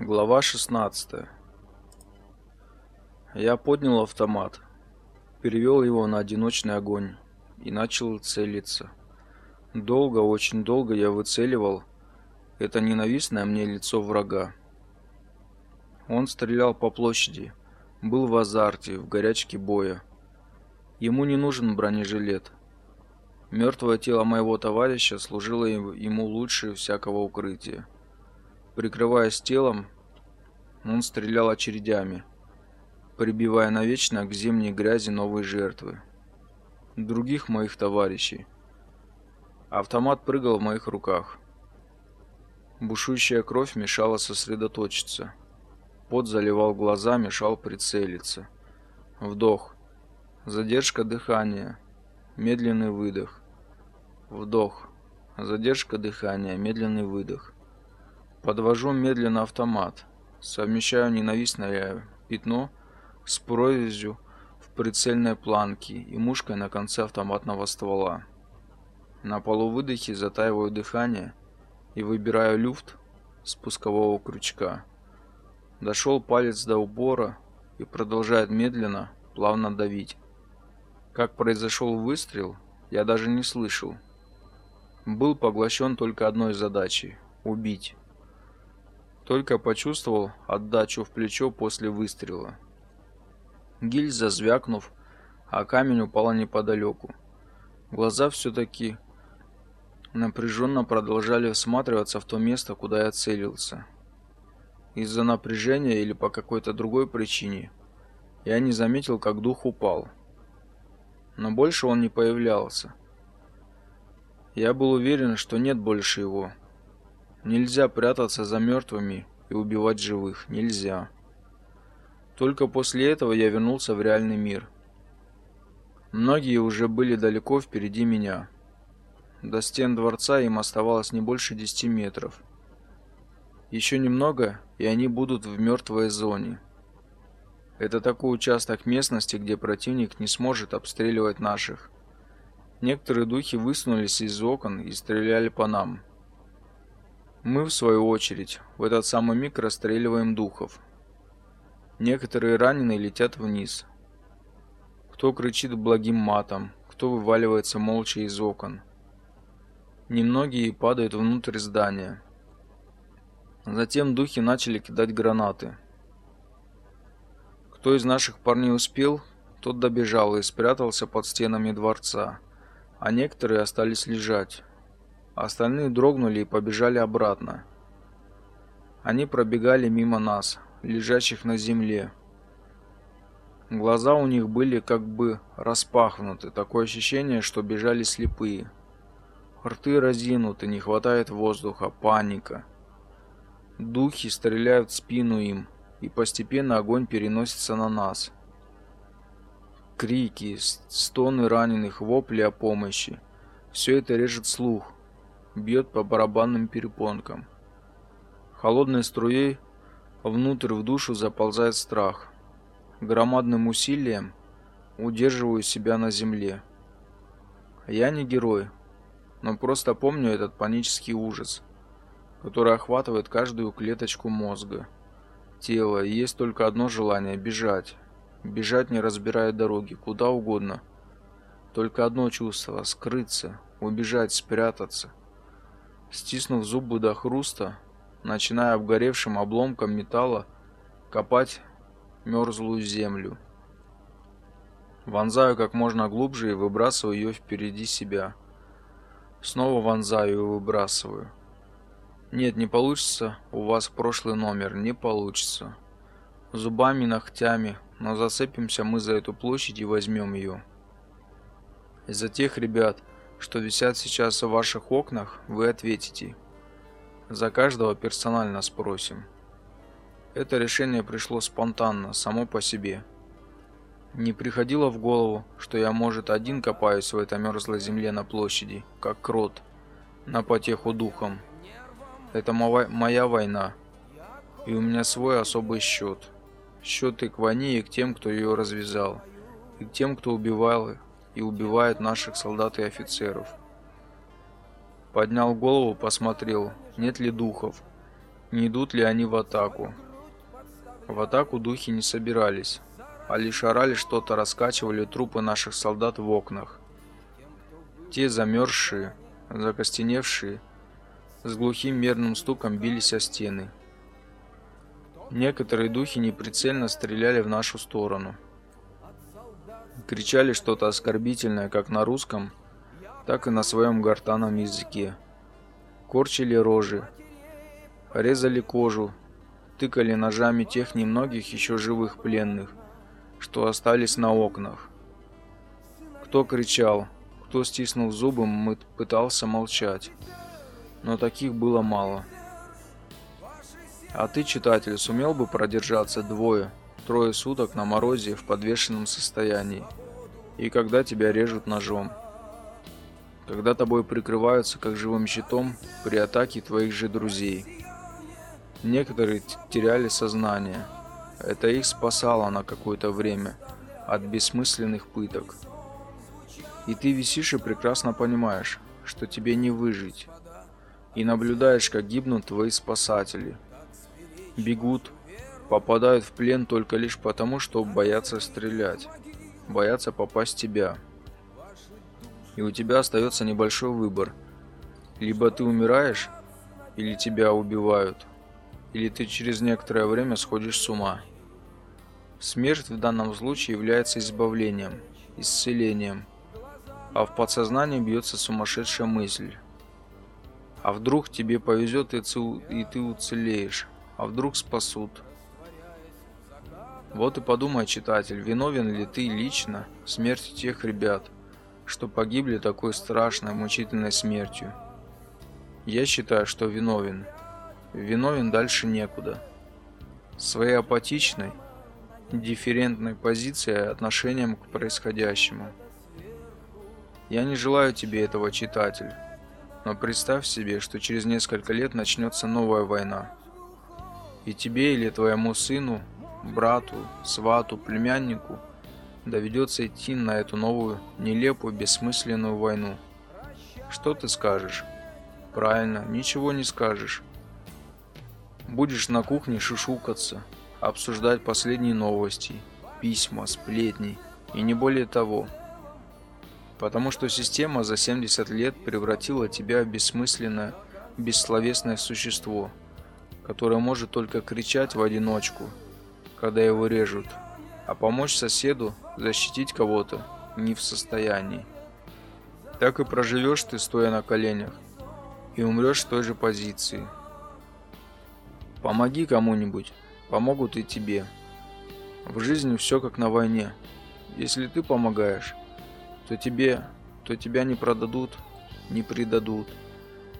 Глава 16. Я поднял автомат, перевел его на одиночный огонь и начал целиться. Долго, очень долго я выцеливал это ненавистное мне лицо врага. Он стрелял по площади, был в азарте, в горячке боя. Ему не нужен бронежилет. Мертвое тело моего товарища служило ему лучше всякого укрытия. Прикрываясь телом, он стрелял очередями, прибивая навечно к зимней грязи новые жертвы. Других моих товарищей. Автомат прыгал в моих руках. Бушующая кровь мешала сосредоточиться. Пот заливал глаза, мешал прицелиться. Вдох. Задержка дыхания. Медленный выдох. Вдох. Задержка дыхания, медленный выдох. Подвожу медленно автомат. Совмещаю ненавистное пятно с прорезью в прицельной планке и мушкой на конце автоматного ствола. На полувыдохе затаиваю дыхание и выбираю люфт спускового крючка. Дошел палец до упора и продолжает медленно, плавно давить. Как произошел выстрел, я даже не слышал. Был поглощен только одной задачей – убить. Только почувствовал отдачу в плечо после выстрела. Гильза звякнув, а камень упала неподалеку. Глаза все-таки напряженно продолжали всматриваться в то место, куда я целился. Из-за напряжения или по какой-то другой причине я не заметил, как дух упал. Но больше он не появлялся. Я был уверен, что нет больше его. Нельзя прятаться за мертвыми и убивать живых. Нельзя. Только после этого я вернулся в реальный мир. Многие уже были далеко впереди меня. До стен дворца им оставалось не больше 10 метров. Еще немного, и они будут в мертвой зоне. Это такой участок местности, где противник не сможет обстреливать наших. Некоторые духи высунулись из окон и стреляли по нам. Мы, в свою очередь, в этот самый миг расстреливаем духов. Некоторые раненые летят вниз. Кто кричит благим матом, кто вываливается молча из окон. Немногие падают внутрь здания. Затем духи начали кидать гранаты. Кто из наших парней успел, тот добежал и спрятался под стенами дворца, а некоторые остались лежать. Остальные дрогнули и побежали обратно. Они пробегали мимо нас, лежащих на земле. Глаза у них были как бы распахнуты, такое ощущение, что бежали слепые. Рты разинуты, не хватает воздуха, паника. Духи стреляют в спину им, и постепенно огонь переносится на нас. Крики, стоны раненых, вопли о помощи. Все это режет слух бьет по барабанным перепонкам. Холодной струей внутрь в душу заползает страх. Громадным усилием удерживаю себя на земле. Я не герой, но просто помню этот панический ужас, который охватывает каждую клеточку мозга, тела, и есть только одно желание – бежать. Бежать, не разбирая дороги, куда угодно. Только одно чувство – скрыться, убежать, спрятаться – стиснув зубы до хруста, начиная обгоревшим обломком металла копать мерзлую землю. Вонзаю как можно глубже и выбрасываю ее впереди себя. Снова вонзаю и выбрасываю. Нет, не получится у вас прошлый номер, не получится. Зубами, ногтями, но зацепимся мы за эту площадь и возьмем ее. Из-за тех ребят, что висят сейчас в ваших окнах, вы ответите. За каждого персонально спросим. Это решение пришло спонтанно, само по себе. Не приходило в голову, что я, может, один копаюсь в этой мерзлой земле на площади, как крот, на потеху духом. Это моя война, и у меня свой особый счет. Счет и к войне, и к тем, кто ее развязал, и к тем, кто убивал и убивает наших солдат и офицеров. Поднял голову, посмотрел, нет ли духов. Не идут ли они в атаку? В атаку духи не собирались, а лишь орали что-то, раскачивали трупы наших солдат в окнах. Те замерзшие, закостеневшие, с глухим мерным стуком бились о стены. Некоторые духи неприцельно стреляли в нашу сторону. Кричали что-то оскорбительное как на русском, так и на своем гортанном языке. Корчили рожи, резали кожу, тыкали ножами тех немногих еще живых пленных, что остались на окнах. Кто кричал, кто, стиснув зубы, пытался молчать, но таких было мало. А ты, читатель, сумел бы продержаться двое, трое суток на морозе в подвешенном состоянии, и когда тебя режут ножом? Когда тобой прикрываются как живым щитом при атаке твоих же друзей? Некоторые теряли сознание. Это их спасало на какое-то время от бессмысленных пыток. И ты висишь и прекрасно понимаешь, что тебе не выжить. И наблюдаешь, как гибнут твои спасатели – бегут, попадают в плен только лишь потому, что боятся стрелять, боятся попасть в тебя. И у тебя остается небольшой выбор. Либо ты умираешь, или тебя убивают, или ты через некоторое время сходишь с ума. Смерть в данном случае является избавлением, исцелением, а в подсознании бьется сумасшедшая мысль. А вдруг тебе повезет и ты уцелеешь? а вдруг спасут. Вот и подумай, читатель, виновен ли ты лично в смерти тех ребят, что погибли такой страшной, мучительной смертью. Я считаю, что виновен. Виновен дальше некуда. Своей апатичной, дифферентной позицией отношением к происходящему. Я не желаю тебе этого, читатель, но представь себе, что через несколько лет начнется новая война. И тебе или твоему сыну, брату, свату, племяннику доведется идти на эту новую, нелепую, бессмысленную войну. Что ты скажешь? Правильно, ничего не скажешь. Будешь на кухне шушукаться, обсуждать последние новости, письма, сплетни и не более того. Потому что система за 70 лет превратила тебя в бессмысленное, бессловесное существо – которое может только кричать в одиночку, когда его режут, а помочь соседу защитить кого-то не в состоянии. Так и проживешь ты, стоя на коленях, и умрешь в той же позиции. Помоги кому-нибудь, помогут и тебе. В жизни все как на войне. Если ты помогаешь, то тебе, то тебя не продадут, не предадут.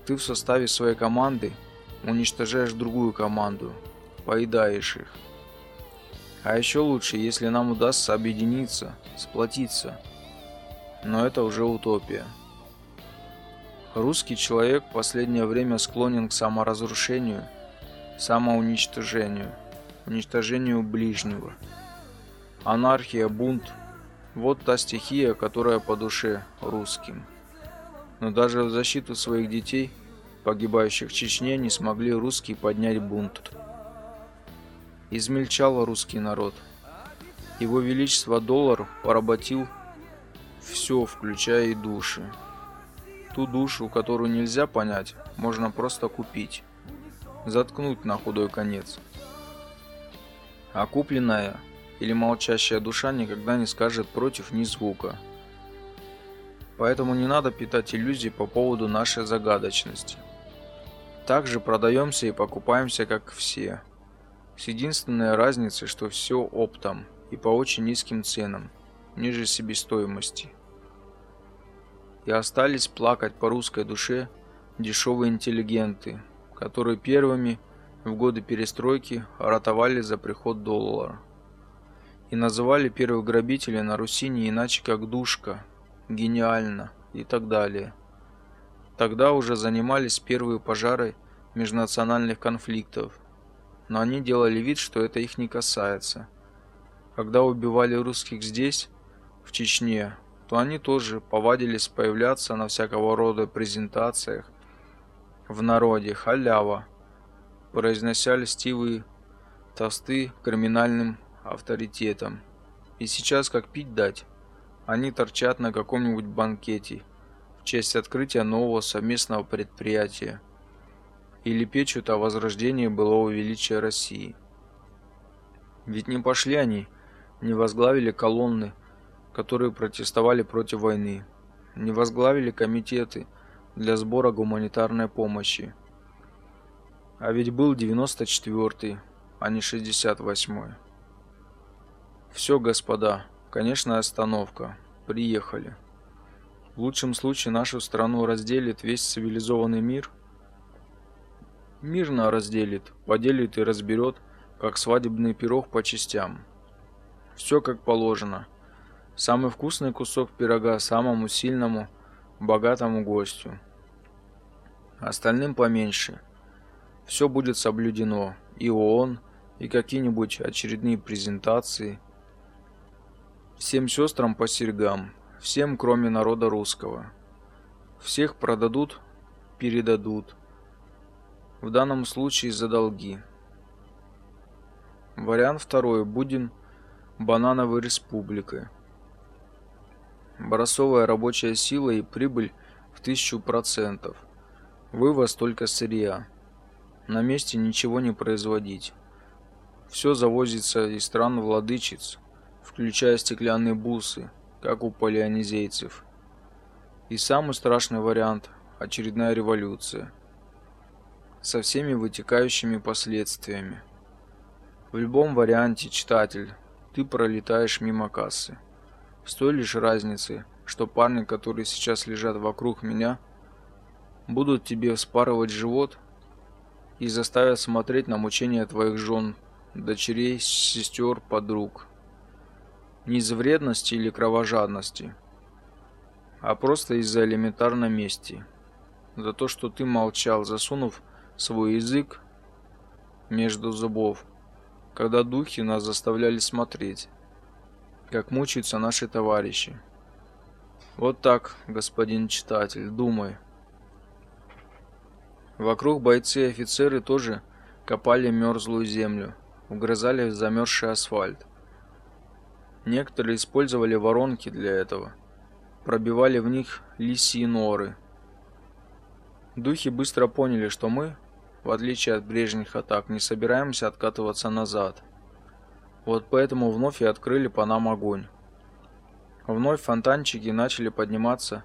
Ты в составе своей команды – уничтожаешь другую команду, поедаешь их. А еще лучше, если нам удастся объединиться, сплотиться. Но это уже утопия. Русский человек в последнее время склонен к саморазрушению, самоуничтожению, уничтожению ближнего. Анархия, бунт – вот та стихия, которая по душе русским. Но даже в защиту своих детей – погибающих в Чечне не смогли русские поднять бунт. Измельчал русский народ. Его Величество доллар поработил все, включая и души. Ту душу, которую нельзя понять, можно просто купить. Заткнуть на худой конец. А купленная или молчащая душа никогда не скажет против ни звука. Поэтому не надо питать иллюзий по поводу нашей загадочности. Также продаемся и покупаемся, как все. С единственной разницей, что все оптом и по очень низким ценам, ниже себестоимости. И остались плакать по русской душе дешевые интеллигенты, которые первыми в годы перестройки ратовали за приход доллара. И называли первых грабителей на Руси не иначе как душка, гениально и так далее. Тогда уже занимались первые пожары межнациональных конфликтов, но они делали вид, что это их не касается. Когда убивали русских здесь, в Чечне, то они тоже повадились появляться на всякого рода презентациях в народе, халява. произнося льстивые тосты криминальным авторитетам. И сейчас как пить дать. Они торчат на каком-нибудь банкете в честь открытия нового совместного предприятия или печут о возрождении былого величия России. Ведь не пошли они, не возглавили колонны, которые протестовали против войны, не возглавили комитеты для сбора гуманитарной помощи. А ведь был 94-й, а не 68-й. Все, господа, конечная остановка. Приехали. В лучшем случае нашу страну разделит весь цивилизованный мир. Мирно разделит, поделит и разберет, как свадебный пирог по частям. Все как положено. Самый вкусный кусок пирога самому сильному, богатому гостю. Остальным поменьше. Все будет соблюдено. И ООН, и какие-нибудь очередные презентации. Всем сестрам по серьгам. Всем, кроме народа русского. Всех продадут, передадут. В данном случае за долги. Вариант второй. Будем банановой республикой. Бросовая рабочая сила и прибыль в тысячу процентов. Вывоз только сырья. На месте ничего не производить. Все завозится из стран владычиц, включая стеклянные бусы, как у полианезейцев. И самый страшный вариант – очередная революция. Со всеми вытекающими последствиями. В любом варианте, читатель, ты пролетаешь мимо кассы. С той лишь разницей, что парни, которые сейчас лежат вокруг меня, будут тебе вспарывать живот и заставят смотреть на мучения твоих жен, дочерей, сестер, подруг. Не из вредности или кровожадности, а просто из-за элементарной мести. За то, что ты молчал, засунув свой язык между зубов, когда духи нас заставляли смотреть как мучаются наши товарищи. Вот так, господин читатель, думай. Вокруг бойцы и офицеры тоже копали мерзлую землю, угрызали замерзший асфальт. Некоторые использовали воронки для этого, пробивали в них лисьи норы. Духи быстро поняли, что мы, в отличие от прежних атак, не собираемся откатываться назад – вот поэтому вновь и открыли по нам огонь. Вновь фонтанчики начали подниматься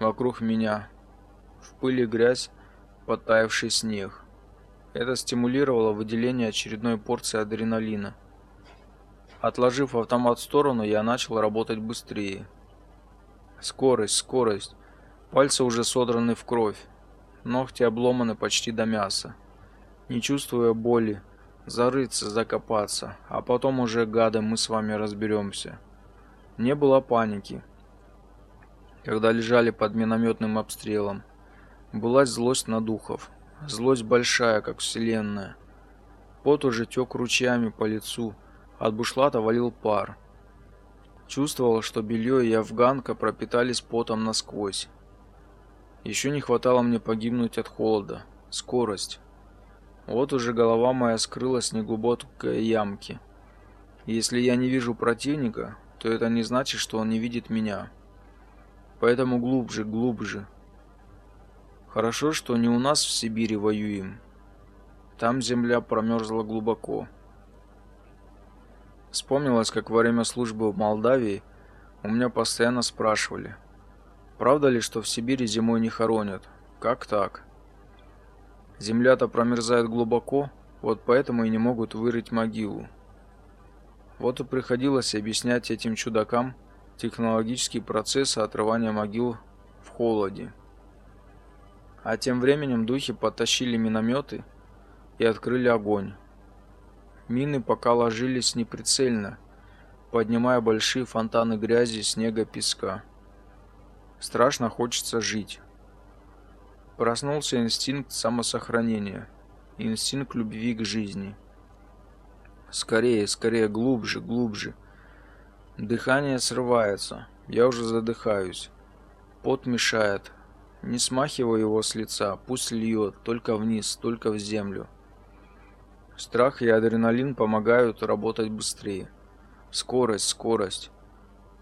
вокруг меня. В пыли грязь, подтаявший снег. Это стимулировало выделение очередной порции адреналина. Отложив автомат в сторону, я начал работать быстрее. Скорость, скорость. Пальцы уже содраны в кровь. Ногти обломаны почти до мяса. Не чувствуя боли, зарыться, закопаться, а потом уже, гады, мы с вами разберемся. Не было паники, когда лежали под минометным обстрелом. Была злость на духов, злость большая, как вселенная. Пот уже тек ручьями по лицу, от бушлата валил пар. Чувствовал, что белье и афганка пропитались потом насквозь. Еще не хватало мне погибнуть от холода. Скорость. Вот уже голова моя скрылась в неглубокой ямке. если я не вижу противника, то это не значит, что он не видит меня. Поэтому глубже, глубже. Хорошо, что не у нас в Сибири воюем. Там земля промерзла глубоко. Вспомнилось, как во время службы в Молдавии у меня постоянно спрашивали, правда ли, что в Сибири зимой не хоронят? Как так? Земля-то промерзает глубоко, вот поэтому и не могут вырыть могилу. Вот и приходилось объяснять этим чудакам технологические процессы отрывания могил в холоде. А тем временем духи подтащили минометы и открыли огонь. Мины пока ложились неприцельно, поднимая большие фонтаны грязи, снега, песка. Страшно хочется жить. Проснулся инстинкт самосохранения, инстинкт любви к жизни. Скорее, скорее, глубже, глубже. Дыхание срывается, я уже задыхаюсь. Пот мешает. Не смахиваю его с лица, пусть льет, только вниз, только в землю. Страх и адреналин помогают работать быстрее. Скорость, скорость.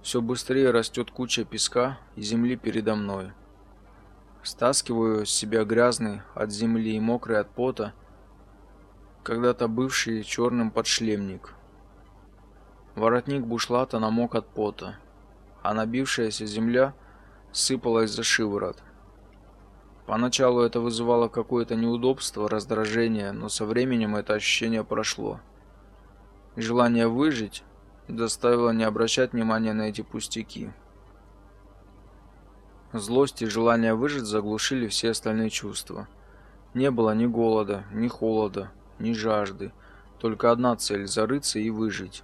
Все быстрее растет куча песка и земли передо мной. Стаскиваю с себя грязный от земли и мокрый от пота, когда-то бывший черным подшлемник. Воротник бушлата намок от пота, а набившаяся земля сыпалась за шиворот. Поначалу это вызывало какое-то неудобство, раздражение, но со временем это ощущение прошло. Желание выжить заставило не обращать внимания на эти пустяки. Злость и желание выжить заглушили все остальные чувства. Не было ни голода, ни холода, ни жажды, только одна цель зарыться и выжить.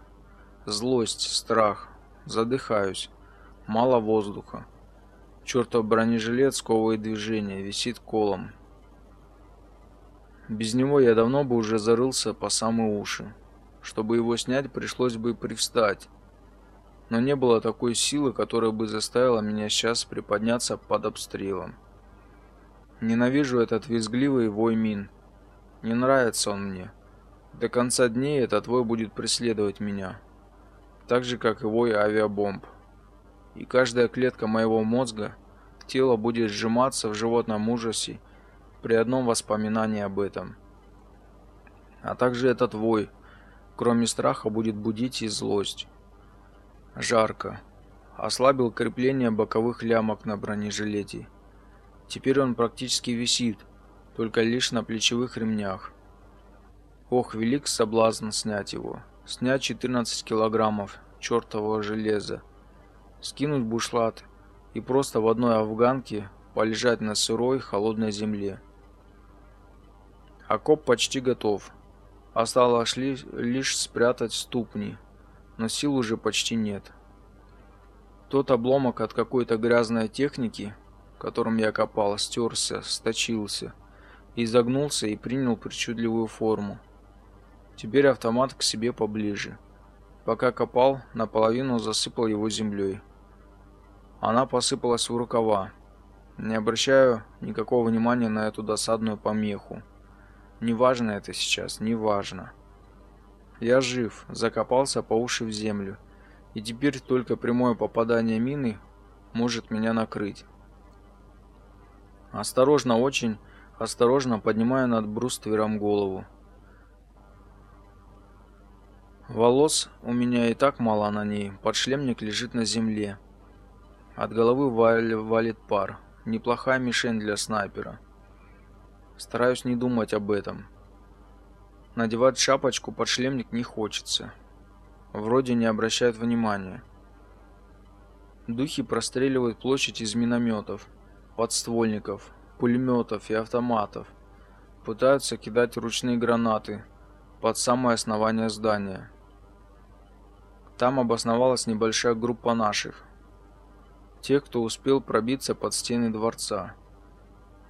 Злость, страх, задыхаюсь, мало воздуха. Чертов бронежилет сковывает движение, висит колом. Без него я давно бы уже зарылся по самые уши. Чтобы его снять, пришлось бы привстать. Но не было такой силы, которая бы заставила меня сейчас приподняться под обстрелом. Ненавижу этот визгливый вой мин. Не нравится он мне. До конца дней этот вой будет преследовать меня. Так же, как и вой авиабомб. И каждая клетка моего мозга, тело будет сжиматься в животном ужасе при одном воспоминании об этом. А также этот вой, кроме страха, будет будить и злость. Жарко. Ослабил крепление боковых лямок на бронежилете. Теперь он практически висит, только лишь на плечевых ремнях. Ох, велик соблазн снять его. Снять 14 килограммов чертового железа. Скинуть бушлат и просто в одной афганке полежать на сырой, холодной земле. Окоп почти готов. Осталось лишь спрятать ступни, но сил уже почти нет. Тот обломок от какой-то грязной техники, которым я копал, стерся, сточился, изогнулся и принял причудливую форму. Теперь автомат к себе поближе. Пока копал, наполовину засыпал его землей. Она посыпалась в рукава. Не обращаю никакого внимания на эту досадную помеху. Неважно это сейчас, неважно. Я жив, закопался по уши в землю. И теперь только прямое попадание мины может меня накрыть. Осторожно, очень осторожно поднимаю над бруствером голову. Волос у меня и так мало на ней, подшлемник лежит на земле. От головы валит пар. Неплохая мишень для снайпера. Стараюсь не думать об этом. Надевать шапочку под шлемник не хочется. Вроде не обращают внимания. Духи простреливают площадь из минометов, подствольников, пулеметов и автоматов. Пытаются кидать ручные гранаты под самое основание здания. Там обосновалась небольшая группа наших, те, кто успел пробиться под стены дворца.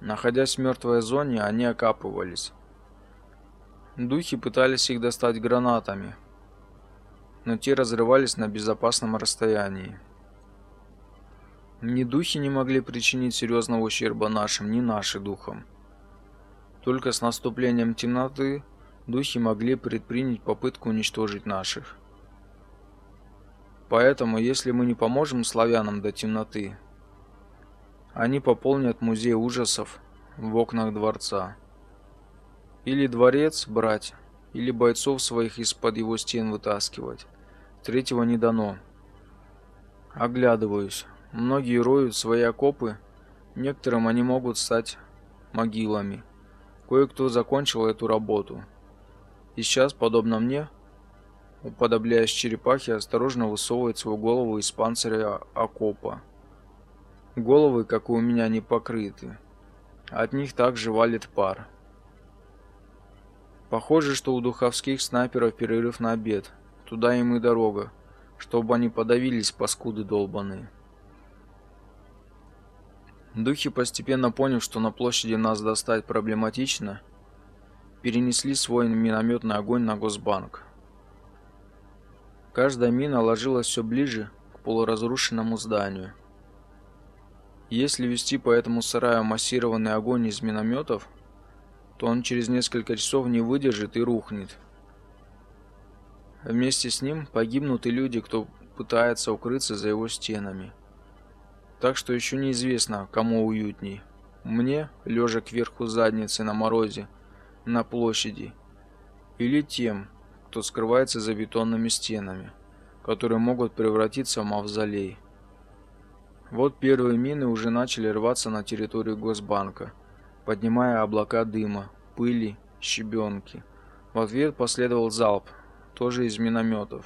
Находясь в мертвой зоне, они окапывались. Духи пытались их достать гранатами, но те разрывались на безопасном расстоянии. Ни духи не могли причинить серьезного ущерба нашим, ни наши духам. Только с наступлением темноты духи могли предпринять попытку уничтожить наших. Поэтому, если мы не поможем славянам до темноты, они пополнят музей ужасов в окнах дворца. Или дворец брать, или бойцов своих из-под его стен вытаскивать. Третьего не дано. Оглядываюсь. Многие роют свои окопы, некоторым они могут стать могилами. Кое-кто закончил эту работу. И сейчас, подобно мне, уподобляясь черепахе, осторожно высовывает свою голову из панциря окопа. Головы, как у меня, не покрыты. От них также валит пар. Похоже, что у духовских снайперов перерыв на обед. Туда им и дорога, чтобы они подавились, паскуды долбаные. Духи, постепенно поняв, что на площади нас достать проблематично, перенесли свой минометный огонь на Госбанк. Каждая мина ложилась все ближе к полуразрушенному зданию. Если вести по этому сараю массированный огонь из минометов, то он через несколько часов не выдержит и рухнет. Вместе с ним погибнут и люди, кто пытается укрыться за его стенами. Так что еще неизвестно, кому уютней. Мне, лежа кверху задницы на морозе, на площади, или тем, кто скрывается за бетонными стенами, которые могут превратиться в мавзолей. Вот первые мины уже начали рваться на территорию Госбанка, поднимая облака дыма, пыли, щебенки. В ответ последовал залп, тоже из минометов.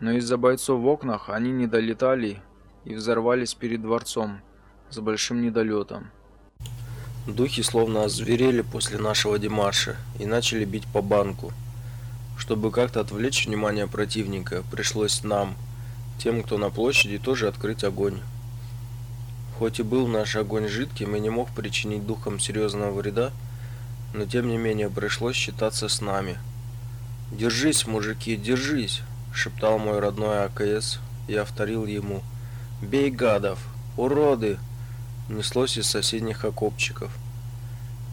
Но из-за бойцов в окнах они не долетали и взорвались перед дворцом с большим недолетом. Духи словно озверели после нашего демарша и начали бить по банку. Чтобы как-то отвлечь внимание противника, пришлось нам, тем, кто на площади, тоже открыть огонь. Хоть и был наш огонь жидким и не мог причинить духам серьезного вреда, но тем не менее пришлось считаться с нами. «Держись, мужики, держись!» — шептал мой родной АКС, и повторил ему. «Бей гадов! Уроды!» — неслось из соседних окопчиков.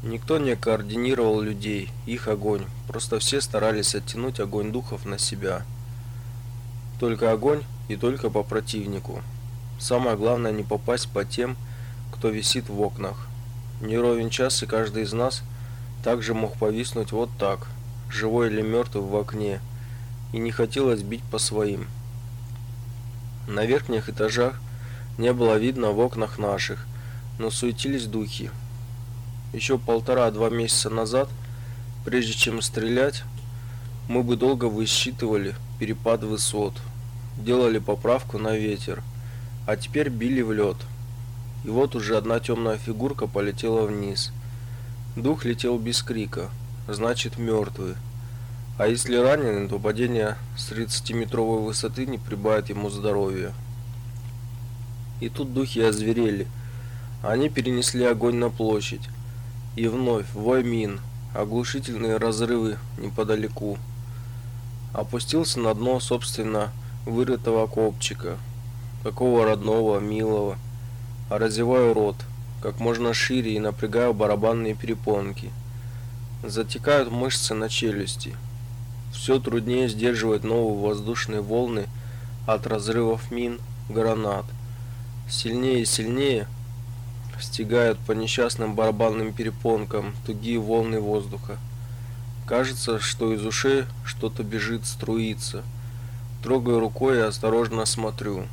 Никто не координировал людей, их огонь, просто все старались оттянуть огонь духов на себя. Только огонь и только по противнику. Самое главное не попасть по тем, кто висит в окнах. Не ровен час, и каждый из нас также мог повиснуть вот так, живой или мертвый в окне, и не хотелось бить по своим. На верхних этажах не было видно в окнах наших, но суетились духи, еще полтора-два месяца назад, прежде чем стрелять, мы бы долго высчитывали перепад высот, делали поправку на ветер, а теперь били в лед. И вот уже одна темная фигурка полетела вниз. Дух летел без крика, значит мертвый. А если раненый, то падение с 30-метровой высоты не прибавит ему здоровья. И тут духи озверели. Они перенесли огонь на площадь. И вновь вой мин, оглушительные разрывы неподалеку. Опустился на дно, собственно, вырытого копчика. Какого родного, милого. А разеваю рот, как можно шире и напрягаю барабанные перепонки. Затекают мышцы на челюсти. Все труднее сдерживать новые воздушные волны от разрывов мин, гранат. Сильнее и сильнее – стегают по несчастным барабанным перепонкам тугие волны воздуха. Кажется, что из ушей что-то бежит, струится. Трогаю рукой и осторожно смотрю.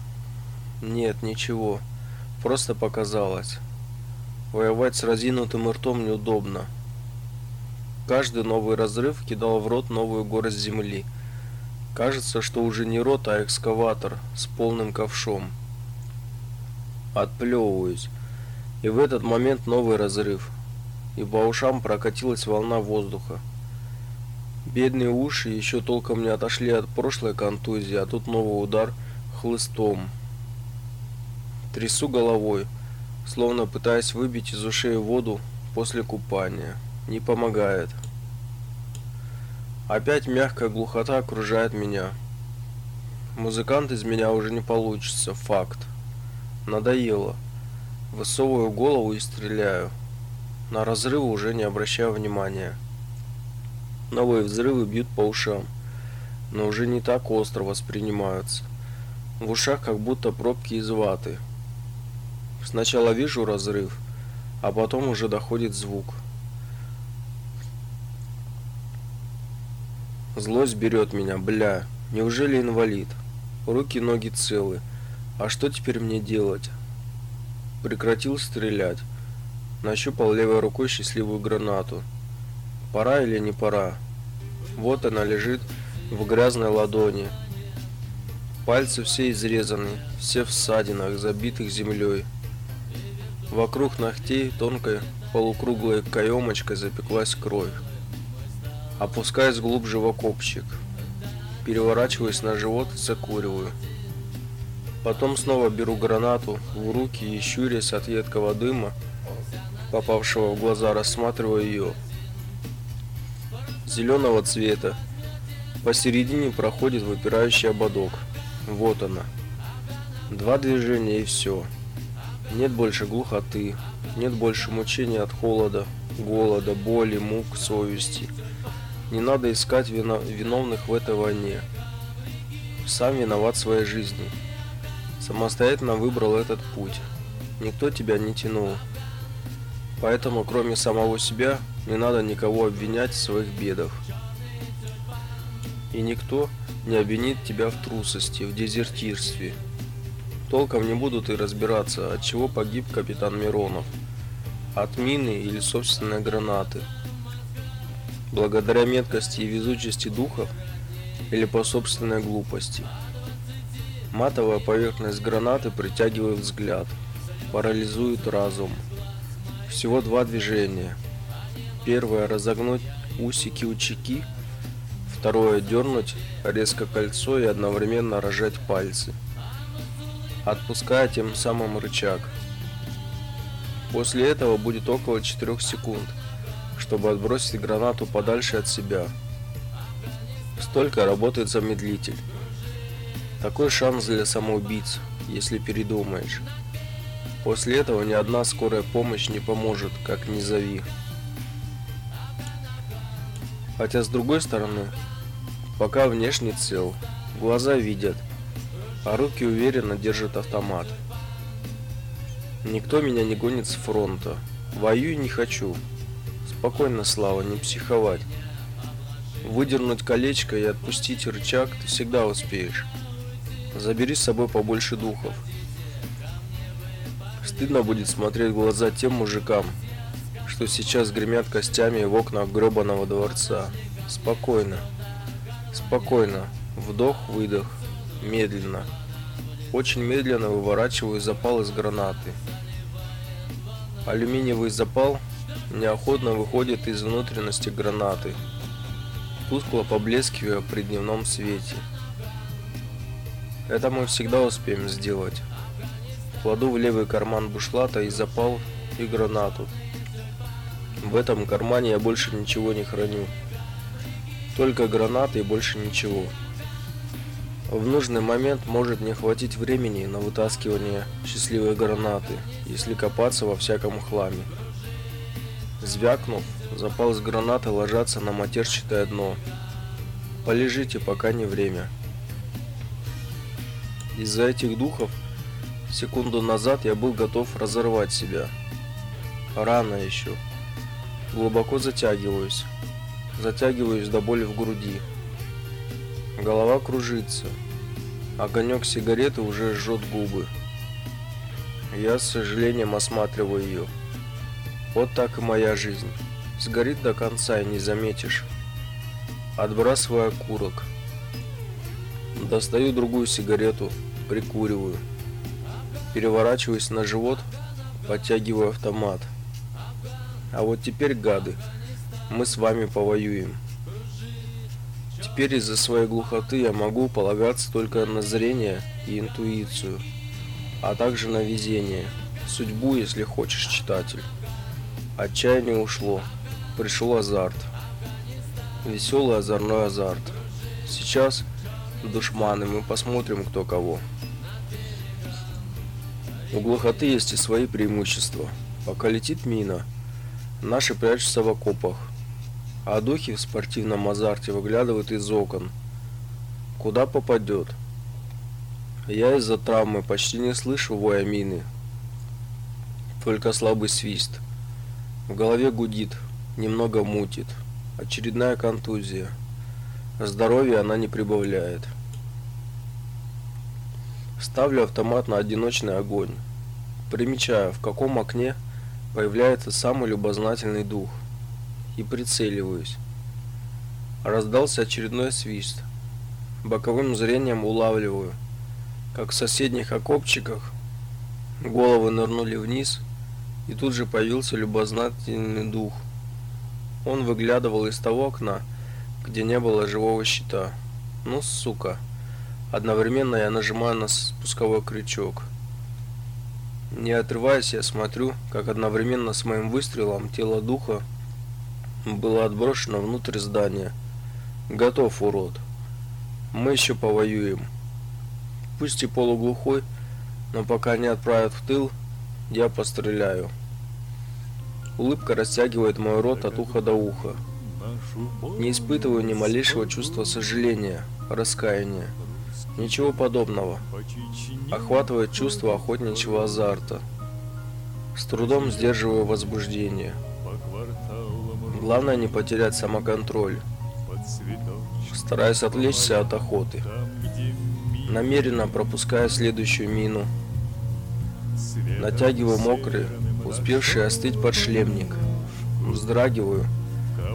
Нет, ничего. Просто показалось. Воевать с разинутым ртом неудобно. Каждый новый разрыв кидал в рот новую горсть земли. Кажется, что уже не рот, а экскаватор с полным ковшом. Отплевываюсь. И в этот момент новый разрыв, и по ушам прокатилась волна воздуха. Бедные уши еще толком не отошли от прошлой контузии, а тут новый удар хлыстом. Трясу головой, словно пытаясь выбить из ушей воду после купания. Не помогает. Опять мягкая глухота окружает меня. Музыкант из меня уже не получится, факт. Надоело. Высовываю голову и стреляю. На разрывы уже не обращаю внимания. Новые взрывы бьют по ушам, но уже не так остро воспринимаются. В ушах как будто пробки из ваты. Сначала вижу разрыв, а потом уже доходит звук. Злость берет меня, бля. Неужели инвалид? Руки, ноги целы. А что теперь мне делать? Прекратил стрелять. Нащупал левой рукой счастливую гранату. Пора или не пора? Вот она лежит в грязной ладони. Пальцы все изрезаны, все в ссадинах, забитых землей. Вокруг ногтей тонкой полукруглой каемочкой запеклась кровь. Опускаюсь глубже в окопчик. Переворачиваюсь на живот закуриваю. Потом снова беру гранату в руки и, щурясь от едкого дыма, попавшего в глаза, рассматриваю ее. Зеленого цвета. Посередине проходит выпирающий ободок. Вот она. Два движения и все. Нет больше глухоты, нет больше мучения от холода, голода, боли, мук, совести. Не надо искать виновных в этой войне. Сам виноват в своей жизни. Самостоятельно выбрал этот путь. Никто тебя не тянул. Поэтому, кроме самого себя, не надо никого обвинять в своих бедах. И никто не обвинит тебя в трусости, в дезертирстве. Толком не будут и разбираться, от чего погиб капитан Миронов. От мины или собственной гранаты. Благодаря меткости и везучести духов или по собственной глупости. Матовая поверхность гранаты притягивает взгляд, парализует разум. Всего два движения. Первое разогнуть усики у чеки, второе дернуть резко кольцо и одновременно рожать пальцы, отпуская тем самым рычаг. После этого будет около 4 секунд, чтобы отбросить гранату подальше от себя. Столько работает замедлитель. Такой шанс для самоубийц, если передумаешь. После этого ни одна скорая помощь не поможет, как ни зови. Хотя с другой стороны, пока внешне цел, глаза видят, а руки уверенно держат автомат. Никто меня не гонит с фронта. Воюю не хочу. Спокойно, Слава, не психовать. Выдернуть колечко и отпустить рычаг ты всегда успеешь. Забери с собой побольше духов. Стыдно будет смотреть в глаза тем мужикам, что сейчас гремят костями в окнах грёбаного дворца. Спокойно. Спокойно. Вдох-выдох. Медленно. Очень медленно выворачиваю запал из гранаты. Алюминиевый запал неохотно выходит из внутренности гранаты, тускло поблескивая при дневном свете. Это мы всегда успеем сделать. Кладу в левый карман бушлата и запал, и гранату. В этом кармане я больше ничего не храню. Только гранаты и больше ничего. В нужный момент может не хватить времени на вытаскивание счастливой гранаты, если копаться во всяком хламе. Звякнув, запал с гранаты ложатся на матерчатое дно. Полежите, пока не время. Из-за этих духов Секунду назад я был готов разорвать себя. Рано еще. Глубоко затягиваюсь. Затягиваюсь до боли в груди. Голова кружится. Огонек сигареты уже жжет губы. Я с сожалением осматриваю ее. Вот так и моя жизнь. Сгорит до конца и не заметишь. Отбрасываю окурок. Достаю другую сигарету, прикуриваю переворачиваюсь на живот, подтягиваю автомат. А вот теперь, гады, мы с вами повоюем. Теперь из-за своей глухоты я могу полагаться только на зрение и интуицию, а также на везение, судьбу, если хочешь, читатель. Отчаяние ушло, пришел азарт. Веселый озорной азарт. Сейчас, душманы, мы посмотрим, кто кого. У глухоты есть и свои преимущества. Пока летит мина, наши прячутся в окопах, а духи в спортивном азарте выглядывают из окон. Куда попадет? Я из-за травмы почти не слышу воя мины. Только слабый свист. В голове гудит, немного мутит. Очередная контузия. Здоровья она не прибавляет. Ставлю автомат на одиночный огонь. Примечаю, в каком окне появляется самый любознательный дух. И прицеливаюсь. Раздался очередной свист. Боковым зрением улавливаю, как в соседних окопчиках головы нырнули вниз, и тут же появился любознательный дух. Он выглядывал из того окна, где не было живого щита. Ну, сука. Одновременно я нажимаю на спусковой крючок. Не отрываясь, я смотрю, как одновременно с моим выстрелом тело духа было отброшено внутрь здания. Готов, урод. Мы еще повоюем. Пусть и полуглухой, но пока не отправят в тыл, я постреляю. Улыбка растягивает мой рот от уха до уха. Не испытываю ни малейшего чувства сожаления, раскаяния. Ничего подобного. Охватывает чувство охотничьего азарта. С трудом сдерживаю возбуждение. Главное не потерять самоконтроль. Стараюсь отвлечься от охоты. Намеренно пропуская следующую мину. Натягиваю мокрый, успевший остыть подшлемник. Вздрагиваю.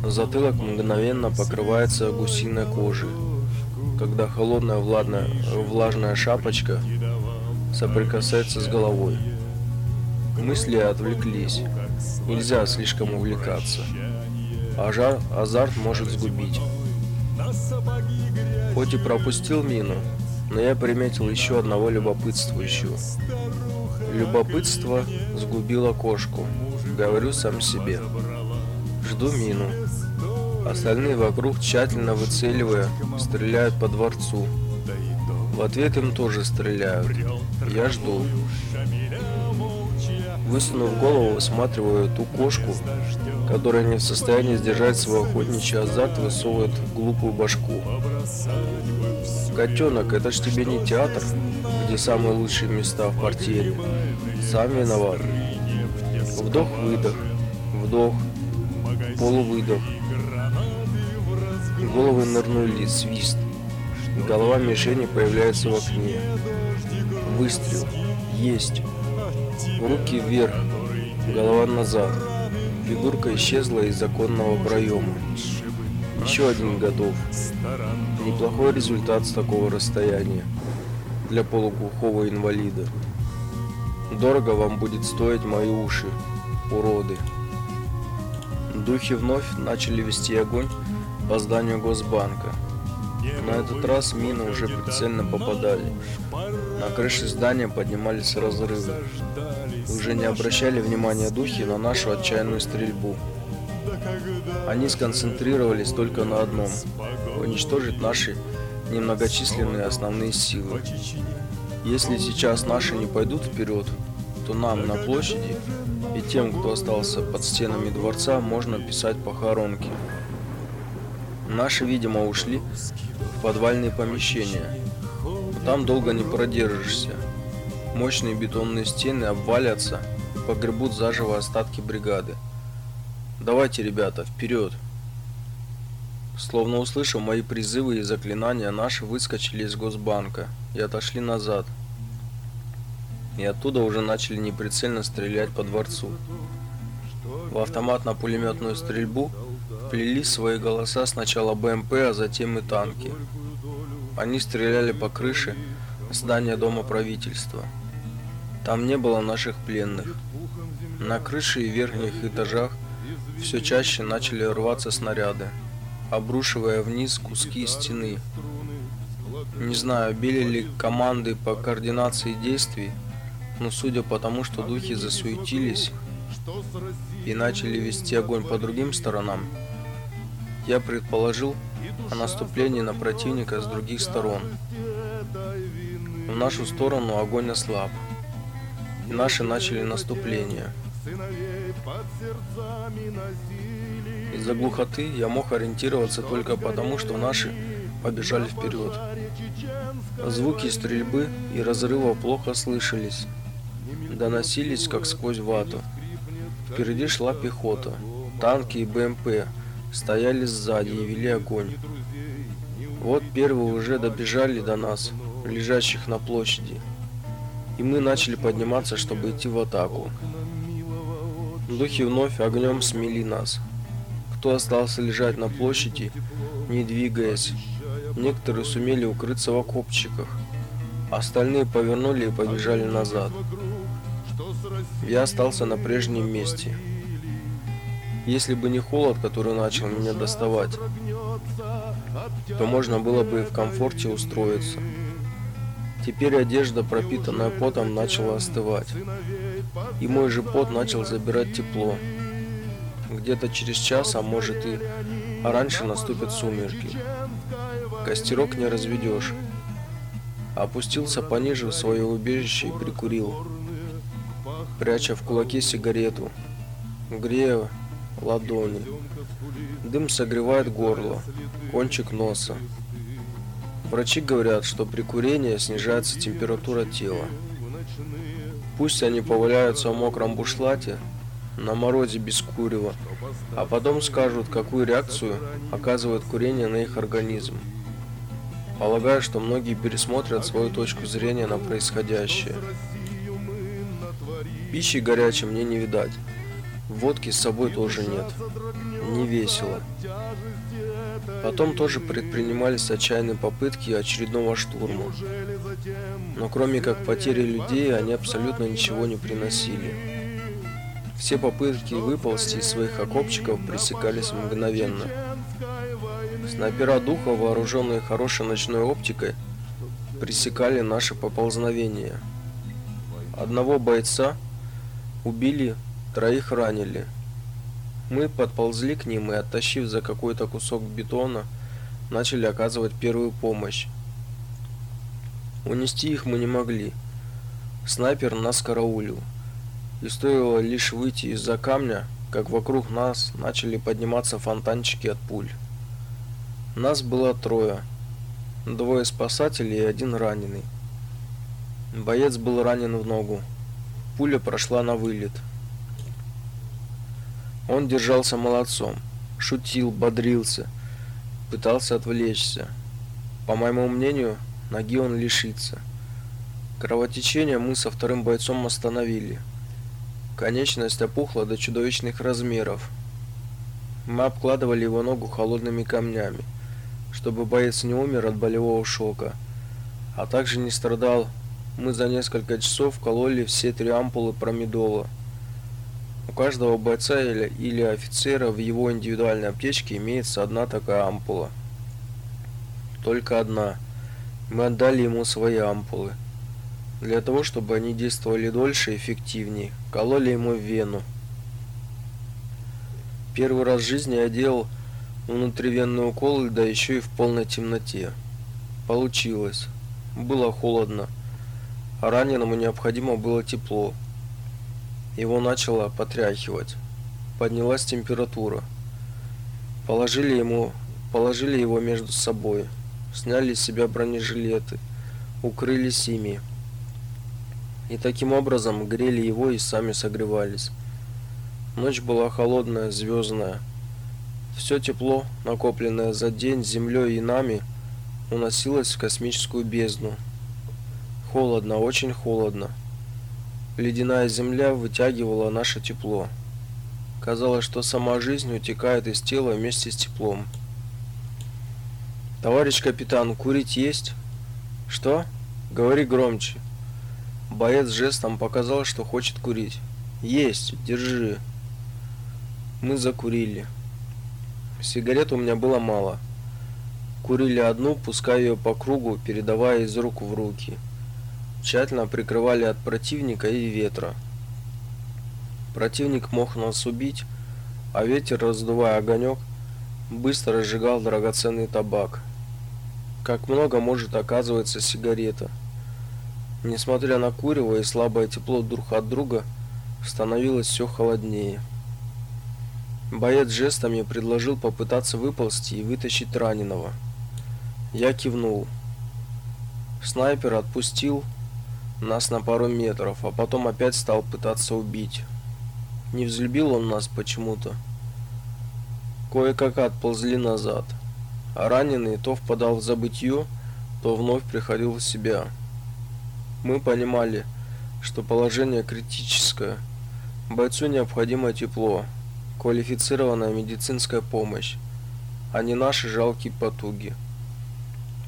Затылок мгновенно покрывается гусиной кожей, когда холодная влажная, влажная шапочка соприкасается с головой. Мысли отвлеклись. Нельзя слишком увлекаться. Ажар, азарт может сгубить. Хоть и пропустил мину, но я приметил еще одного любопытствующего. Любопытство сгубило кошку. Говорю сам себе. Жду мину. Остальные вокруг, тщательно выцеливая, стреляют по дворцу. В ответ им тоже стреляют. Я жду. Высунув голову, осматриваю ту кошку, которая не в состоянии сдержать свой охотничий азарт, высовывает глупую башку. Котенок, это ж тебе не театр, где самые лучшие места в портьере. Сам виноват. Вдох-выдох, вдох, полувыдох. Головы нырнули, свист. Голова мишени появляется в окне. Выстрел. Есть. Руки вверх, голова назад. Фигурка исчезла из законного проема. Еще один готов. Неплохой результат с такого расстояния для полуглухого инвалида. Дорого вам будет стоить мои уши, уроды. Духи вновь начали вести огонь по зданию Госбанка. На этот раз мины уже прицельно попадали. На крыше здания поднимались разрывы. Уже не обращали внимания духи на нашу отчаянную стрельбу. Они сконцентрировались только на одном – уничтожить наши немногочисленные основные силы. Если сейчас наши не пойдут вперед, то нам на площади и тем, кто остался под стенами дворца, можно писать похоронки. Наши, видимо, ушли в подвальные помещения. Там долго не продержишься. Мощные бетонные стены обвалятся и погребут заживо остатки бригады. Давайте, ребята, вперед! Словно услышав мои призывы и заклинания, наши выскочили из Госбанка и отошли назад. И оттуда уже начали неприцельно стрелять по дворцу. В автоматно-пулеметную стрельбу плели свои голоса сначала БМП, а затем и танки. Они стреляли по крыше здания Дома правительства. Там не было наших пленных. На крыше и верхних этажах все чаще начали рваться снаряды, обрушивая вниз куски стены. Не знаю, били ли команды по координации действий, но судя по тому, что духи засуетились и начали вести огонь по другим сторонам, я предположил о наступлении на противника с других сторон. В нашу сторону огонь ослаб, и наши начали наступление. Из-за глухоты я мог ориентироваться только потому, что наши побежали вперед. Звуки стрельбы и разрыва плохо слышались, доносились как сквозь вату. Впереди шла пехота, танки и БМП стояли сзади и вели огонь. Вот первые уже добежали до нас, лежащих на площади, и мы начали подниматься, чтобы идти в атаку. Духи вновь огнем смели нас. Кто остался лежать на площади, не двигаясь, некоторые сумели укрыться в окопчиках, остальные повернули и побежали назад. Я остался на прежнем месте. Если бы не холод, который начал меня доставать, то можно было бы в комфорте устроиться. Теперь одежда, пропитанная потом, начала остывать. И мой же пот начал забирать тепло. Где-то через час, а может и раньше наступят сумерки. Костерок не разведешь. Опустился пониже в свое убежище и прикурил, пряча в кулаке сигарету. грея ладони. Дым согревает горло, кончик носа. Врачи говорят, что при курении снижается температура тела. Пусть они поваляются в мокром бушлате, на морозе без курева, а потом скажут, какую реакцию оказывает курение на их организм. Полагаю, что многие пересмотрят свою точку зрения на происходящее. Пищи горячей мне не видать. Водки с собой тоже нет. Не весело. Потом тоже предпринимались отчаянные попытки очередного штурма. Но кроме как потери людей, они абсолютно ничего не приносили. Все попытки выползти из своих окопчиков пресекались мгновенно. Снайпера духа, вооруженные хорошей ночной оптикой, пресекали наше поползновение. Одного бойца убили, троих ранили. Мы подползли к ним и, оттащив за какой-то кусок бетона, начали оказывать первую помощь. Унести их мы не могли. Снайпер нас караулил. И стоило лишь выйти из-за камня, как вокруг нас начали подниматься фонтанчики от пуль. Нас было трое. Двое спасателей и один раненый. Боец был ранен в ногу. Пуля прошла на вылет. Он держался молодцом, шутил, бодрился, пытался отвлечься. По моему мнению, ноги он лишится. Кровотечение мы со вторым бойцом остановили. Конечность опухла до чудовищных размеров. Мы обкладывали его ногу холодными камнями, чтобы боец не умер от болевого шока, а также не страдал. Мы за несколько часов кололи все три ампулы промедола. У каждого бойца или, или офицера в его индивидуальной аптечке имеется одна такая ампула. Только одна. Мы отдали ему свои ампулы. Для того, чтобы они действовали дольше и эффективнее, кололи ему в вену. Первый раз в жизни я делал внутривенный укол, да еще и в полной темноте. Получилось. Было холодно. А раненому необходимо было тепло. Его начало потряхивать. Поднялась температура. Положили ему, положили его между собой, сняли с себя бронежилеты, укрылись ими. И таким образом грели его и сами согревались. Ночь была холодная, звездная. Все тепло, накопленное за день землей и нами, уносилось в космическую бездну. Холодно, очень холодно. Ледяная земля вытягивала наше тепло. Казалось, что сама жизнь утекает из тела вместе с теплом. Товарищ капитан, курить есть? Что? Говори громче. Боец жестом показал, что хочет курить. Есть, держи. Мы закурили. Сигарет у меня было мало. Курили одну, пуская ее по кругу, передавая из рук в руки тщательно прикрывали от противника и ветра. Противник мог нас убить, а ветер, раздувая огонек, быстро разжигал драгоценный табак. Как много может оказывается сигарета. Несмотря на курево и слабое тепло друг от друга, становилось все холоднее. Боец жестами предложил попытаться выползти и вытащить раненого. Я кивнул. Снайпер отпустил, нас на пару метров, а потом опять стал пытаться убить. Не взлюбил он нас почему-то. Кое-как отползли назад. А раненый то впадал в забытье, то вновь приходил в себя. Мы понимали, что положение критическое. Бойцу необходимо тепло, квалифицированная медицинская помощь, а не наши жалкие потуги.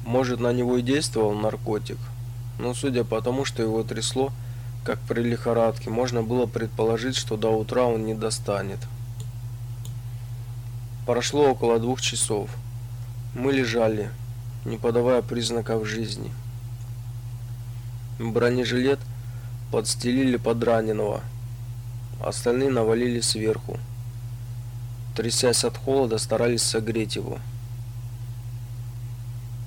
Может, на него и действовал наркотик, но судя по тому, что его трясло, как при лихорадке, можно было предположить, что до утра он не достанет. Прошло около двух часов. Мы лежали, не подавая признаков жизни. Бронежилет подстелили под раненого, остальные навалили сверху. Трясясь от холода, старались согреть его.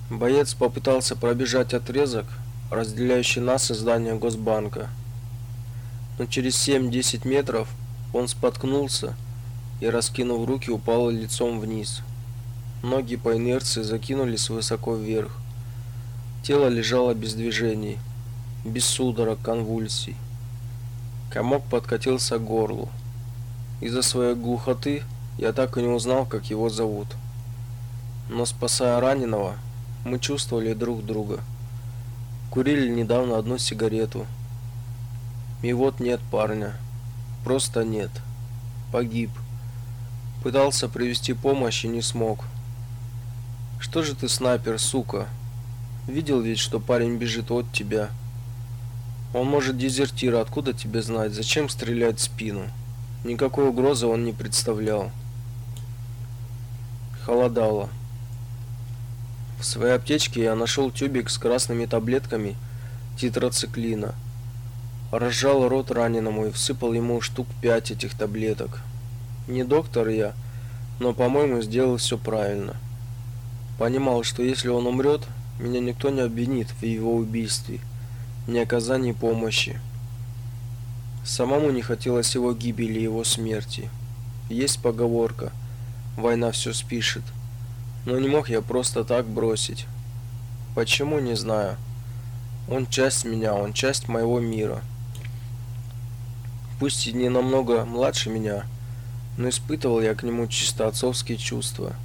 Боец попытался пробежать отрезок, разделяющий нас и здание Госбанка. Но через 7-10 метров Он споткнулся и, раскинув руки, упал лицом вниз. Ноги по инерции закинулись высоко вверх. Тело лежало без движений, без судорог, конвульсий. Комок подкатился к горлу. Из-за своей глухоты я так и не узнал, как его зовут. Но спасая раненого, мы чувствовали друг друга. Курили недавно одну сигарету. И вот нет парня. Просто нет. Погиб. Пытался привести помощь и не смог. Что же ты, снайпер, сука? Видел ведь, что парень бежит от тебя. Он может дезертир, откуда тебе знать? Зачем стрелять в спину? Никакой угрозы он не представлял. Холодало. В своей аптечке я нашел тюбик с красными таблетками тетрациклина. Разжал рот раненому и всыпал ему штук пять этих таблеток. Не доктор я, но, по-моему, сделал все правильно. Понимал, что если он умрет, меня никто не обвинит в его убийстве, не оказании помощи. Самому не хотелось его гибели, его смерти. Есть поговорка: война все спишет. Но не мог я просто так бросить. Почему, не знаю. Он часть меня, он часть моего мира. Пусть и не намного младше меня, но испытывал я к нему чисто отцовские чувства.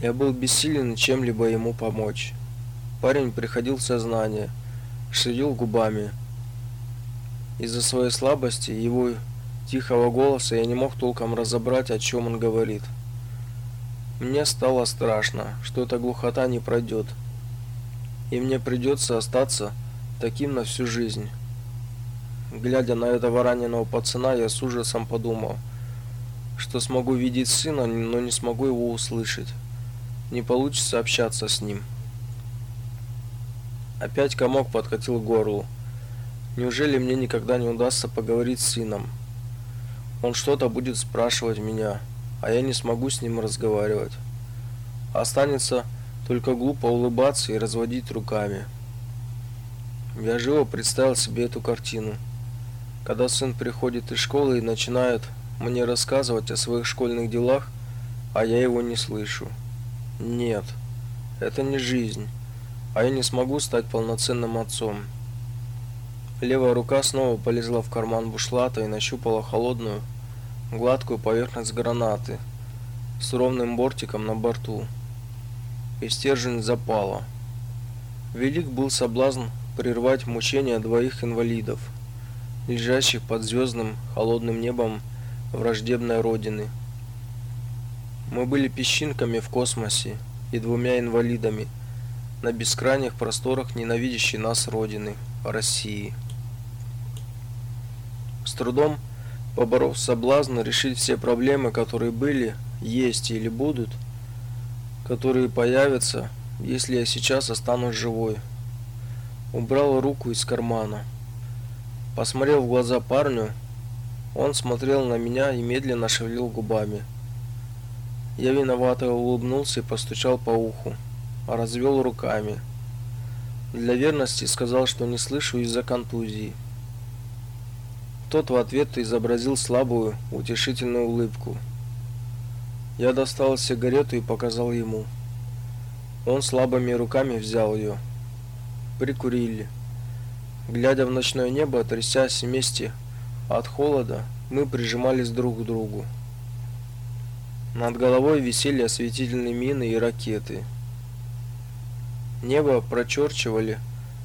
Я был бессилен чем-либо ему помочь. Парень приходил в сознание, шевелил губами. Из-за своей слабости его тихого голоса я не мог толком разобрать, о чем он говорит. Мне стало страшно, что эта глухота не пройдет, и мне придется остаться таким на всю жизнь. Глядя на этого раненого пацана, я с ужасом подумал, что смогу видеть сына, но не смогу его услышать. Не получится общаться с ним. Опять комок подкатил к горлу. Неужели мне никогда не удастся поговорить с сыном? Он что-то будет спрашивать меня а я не смогу с ним разговаривать. Останется только глупо улыбаться и разводить руками. Я живо представил себе эту картину. Когда сын приходит из школы и начинает мне рассказывать о своих школьных делах, а я его не слышу. Нет, это не жизнь, а я не смогу стать полноценным отцом. Левая рука снова полезла в карман бушлата и нащупала холодную, гладкую поверхность гранаты с ровным бортиком на борту. И стержень запала. Велик был соблазн прервать мучения двоих инвалидов, лежащих под звездным холодным небом враждебной родины. Мы были песчинками в космосе и двумя инвалидами на бескрайних просторах ненавидящей нас родины России. С трудом поборов соблазн решить все проблемы, которые были, есть или будут, которые появятся, если я сейчас останусь живой. Убрал руку из кармана. Посмотрел в глаза парню. Он смотрел на меня и медленно шевелил губами. Я виновато улыбнулся и постучал по уху, развел руками. Для верности сказал, что не слышу из-за контузии. Тот в ответ изобразил слабую, утешительную улыбку. Я достал сигарету и показал ему. Он слабыми руками взял ее. Прикурили. Глядя в ночное небо, трясясь вместе от холода, мы прижимались друг к другу. Над головой висели осветительные мины и ракеты. Небо прочерчивали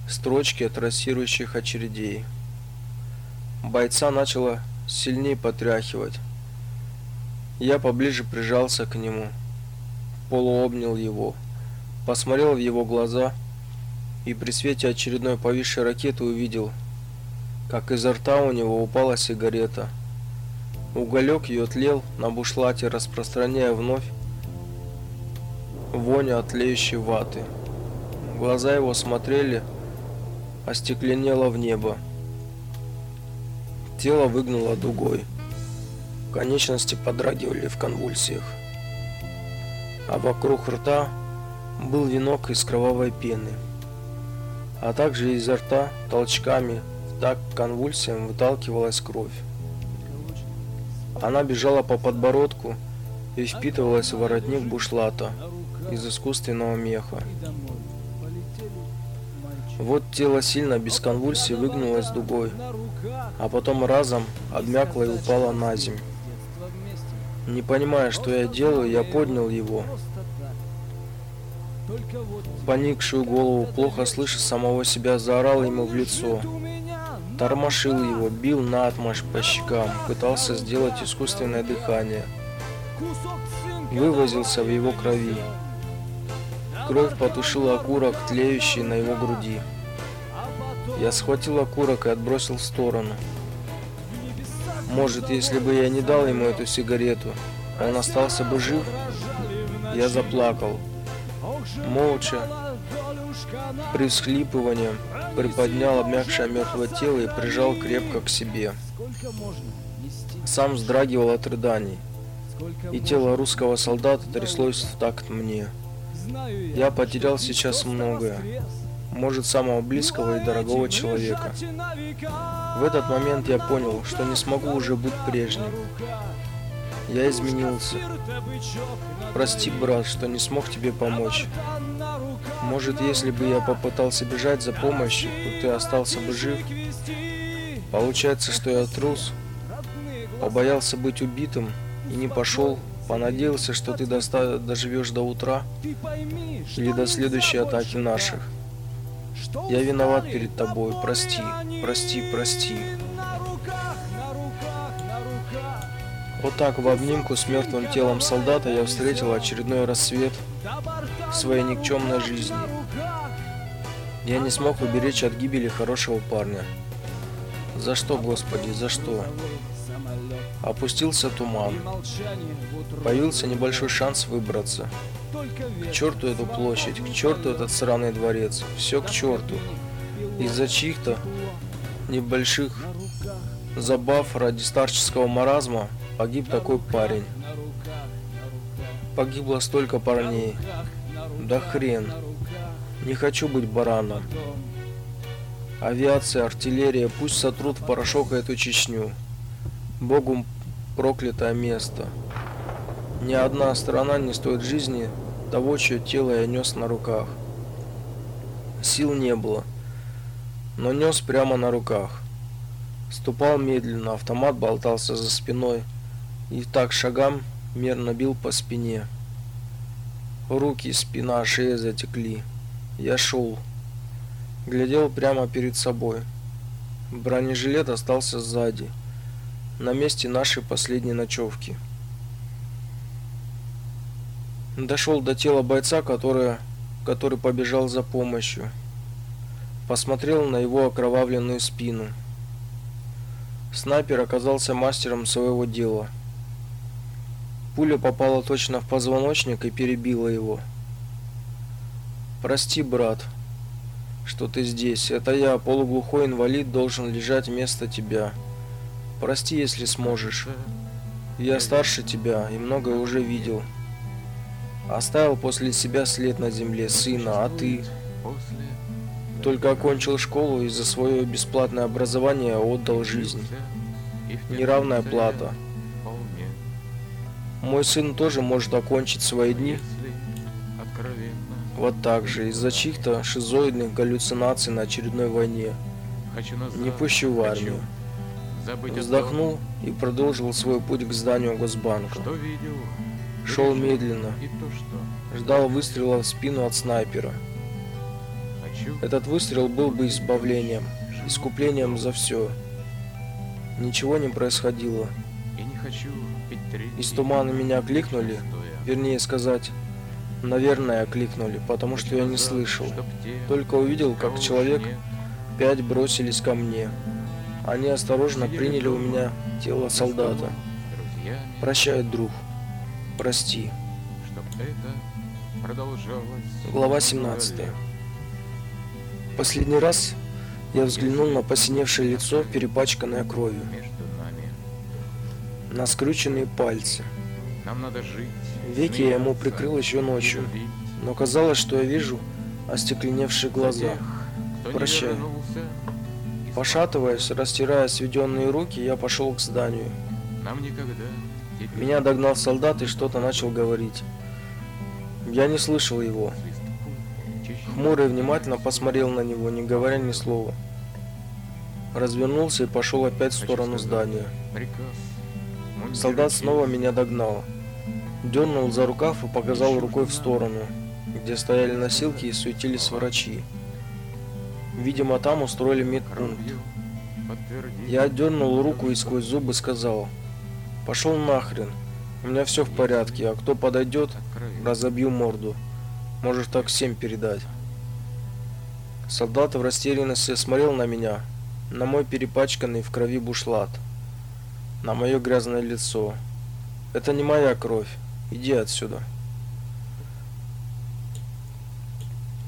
строчки трассирующих очередей. Бойца начало сильнее потряхивать. Я поближе прижался к нему, полуобнял его, посмотрел в его глаза и при свете очередной повисшей ракеты увидел, как изо рта у него упала сигарета. Уголек ее тлел на бушлате, распространяя вновь воню от тлеющей ваты. Глаза его смотрели, остекленело в небо. Тело выгнуло дугой. Конечности подрагивали в конвульсиях. А вокруг рта был венок из кровавой пены. А также изо рта толчками в такт конвульсиям выталкивалась кровь. Она бежала по подбородку и впитывалась в воротник бушлата из искусственного меха. Вот тело сильно без конвульсий выгнулось дугой, а потом разом обмякло и упало на землю. Не понимая, что я делаю, я поднял его. Поникшую голову, плохо слыша самого себя, заорал ему в лицо. Тормошил его, бил наотмашь по щекам, пытался сделать искусственное дыхание. Вывозился в его крови. Кровь потушила окурок, тлеющий на его груди. Я схватил окурок и отбросил в сторону. Может, если бы я не дал ему эту сигарету, он остался бы жив? Я заплакал. Молча, при всхлипывании, приподнял обмякшее мертвое тело и прижал крепко к себе. Сам вздрагивал от рыданий, и тело русского солдата тряслось в такт мне. Я потерял сейчас многое может самого близкого и дорогого человека. В этот момент я понял, что не смогу уже быть прежним. Я изменился. Прости, брат, что не смог тебе помочь. Может, если бы я попытался бежать за помощью, то ты остался бы жив? Получается, что я трус, побоялся быть убитым и не пошел, понадеялся, что ты доживешь до утра или до следующей атаки наших. Я виноват перед тобой. Прости, прости, прости. Вот так в обнимку с мертвым телом солдата я встретил очередной рассвет в своей никчемной жизни. Я не смог уберечь от гибели хорошего парня. За что, Господи, за что? Опустился туман. Появился небольшой шанс выбраться. К черту эту площадь, к черту этот сраный дворец. Все к черту. Из-за чьих-то небольших забав ради старческого маразма погиб такой парень. Погибло столько парней. Да хрен. Не хочу быть бараном. Авиация, артиллерия, пусть сотрут в порошок эту Чечню. Богом проклятое место. Ни одна страна не стоит жизни того, чье тело я нес на руках. Сил не было, но нес прямо на руках. Ступал медленно, автомат болтался за спиной, и так шагам мерно бил по спине. Руки, спина, шея затекли. Я шел, глядел прямо перед собой. Бронежилет остался сзади, на месте нашей последней ночевки. Дошел до тела бойца, который, который побежал за помощью. Посмотрел на его окровавленную спину. Снайпер оказался мастером своего дела. Пуля попала точно в позвоночник и перебила его. Прости, брат, что ты здесь. Это я, полуглухой инвалид, должен лежать вместо тебя. Прости, если сможешь. Я старше тебя и многое уже видел. Оставил после себя след на земле сына, а ты только окончил школу и за свое бесплатное образование отдал жизнь. Неравная плата. Мой сын тоже может окончить свои дни вот так же, из-за чьих-то шизоидных галлюцинаций на очередной войне. Не пущу в армию. Вздохнул и продолжил свой путь к зданию Госбанка. Шел медленно. Ждал выстрела в спину от снайпера. Этот выстрел был бы избавлением, искуплением за все. Ничего не происходило. Из тумана меня кликнули, вернее сказать, наверное, кликнули, потому что я не слышал. Только увидел, как человек пять бросились ко мне. Они осторожно приняли у меня тело солдата. Прощай, друг прости. Глава 17. Последний раз я взглянул на посиневшее лицо, перепачканное кровью. На скрюченные пальцы. Веки я ему прикрыл еще ночью, но казалось, что я вижу остекленевшие глаза. Прощай. Пошатываясь, растирая сведенные руки, я пошел к зданию. нам никогда. Теперь Меня догнал солдат и что-то начал говорить. Я не слышал его. Хмурый внимательно посмотрел на него, не говоря ни слова. Развернулся и пошел опять в сторону здания. Солдат снова меня догнал. Дернул за рукав и показал рукой в сторону, где стояли носилки и суетились врачи. Видимо, там устроили медпункт. Я отдернул руку и сквозь зубы сказал, «Пошел нахрен, у меня все в порядке, а кто подойдет, разобью морду. Можешь так всем передать». Солдат в растерянности смотрел на меня, на мой перепачканный в крови бушлат, на мое грязное лицо. «Это не моя кровь, иди отсюда».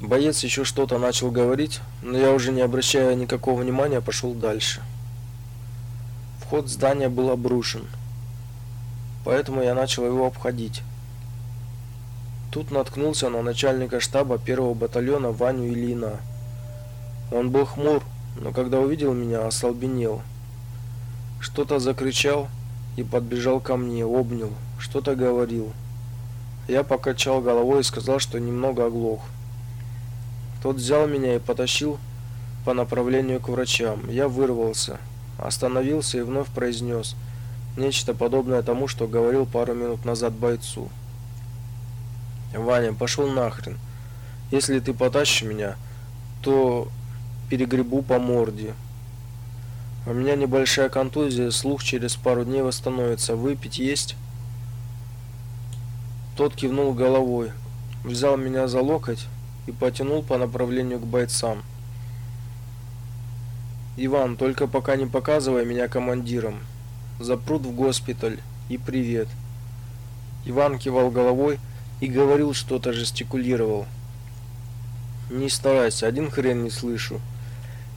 Боец еще что-то начал говорить, но я уже не обращая никакого внимания пошел дальше. Вход в здание был обрушен, поэтому я начал его обходить. Тут наткнулся на начальника штаба первого батальона Ваню Ильина. Он был хмур, но когда увидел меня, остолбенел. Что-то закричал и подбежал ко мне, обнял, что-то говорил. Я покачал головой и сказал, что немного оглох. Тот взял меня и потащил по направлению к врачам. Я вырвался, остановился и вновь произнес нечто подобное тому, что говорил пару минут назад бойцу. Ваня, пошел нахрен. Если ты потащишь меня, то перегребу по морде. У меня небольшая контузия, слух через пару дней восстановится. Выпить есть? Тот кивнул головой, взял меня за локоть и потянул по направлению к бойцам. Иван, только пока не показывай меня командиром. Запрут в госпиталь и привет. Иван кивал головой и говорил что-то, жестикулировал. Не старайся, один хрен не слышу.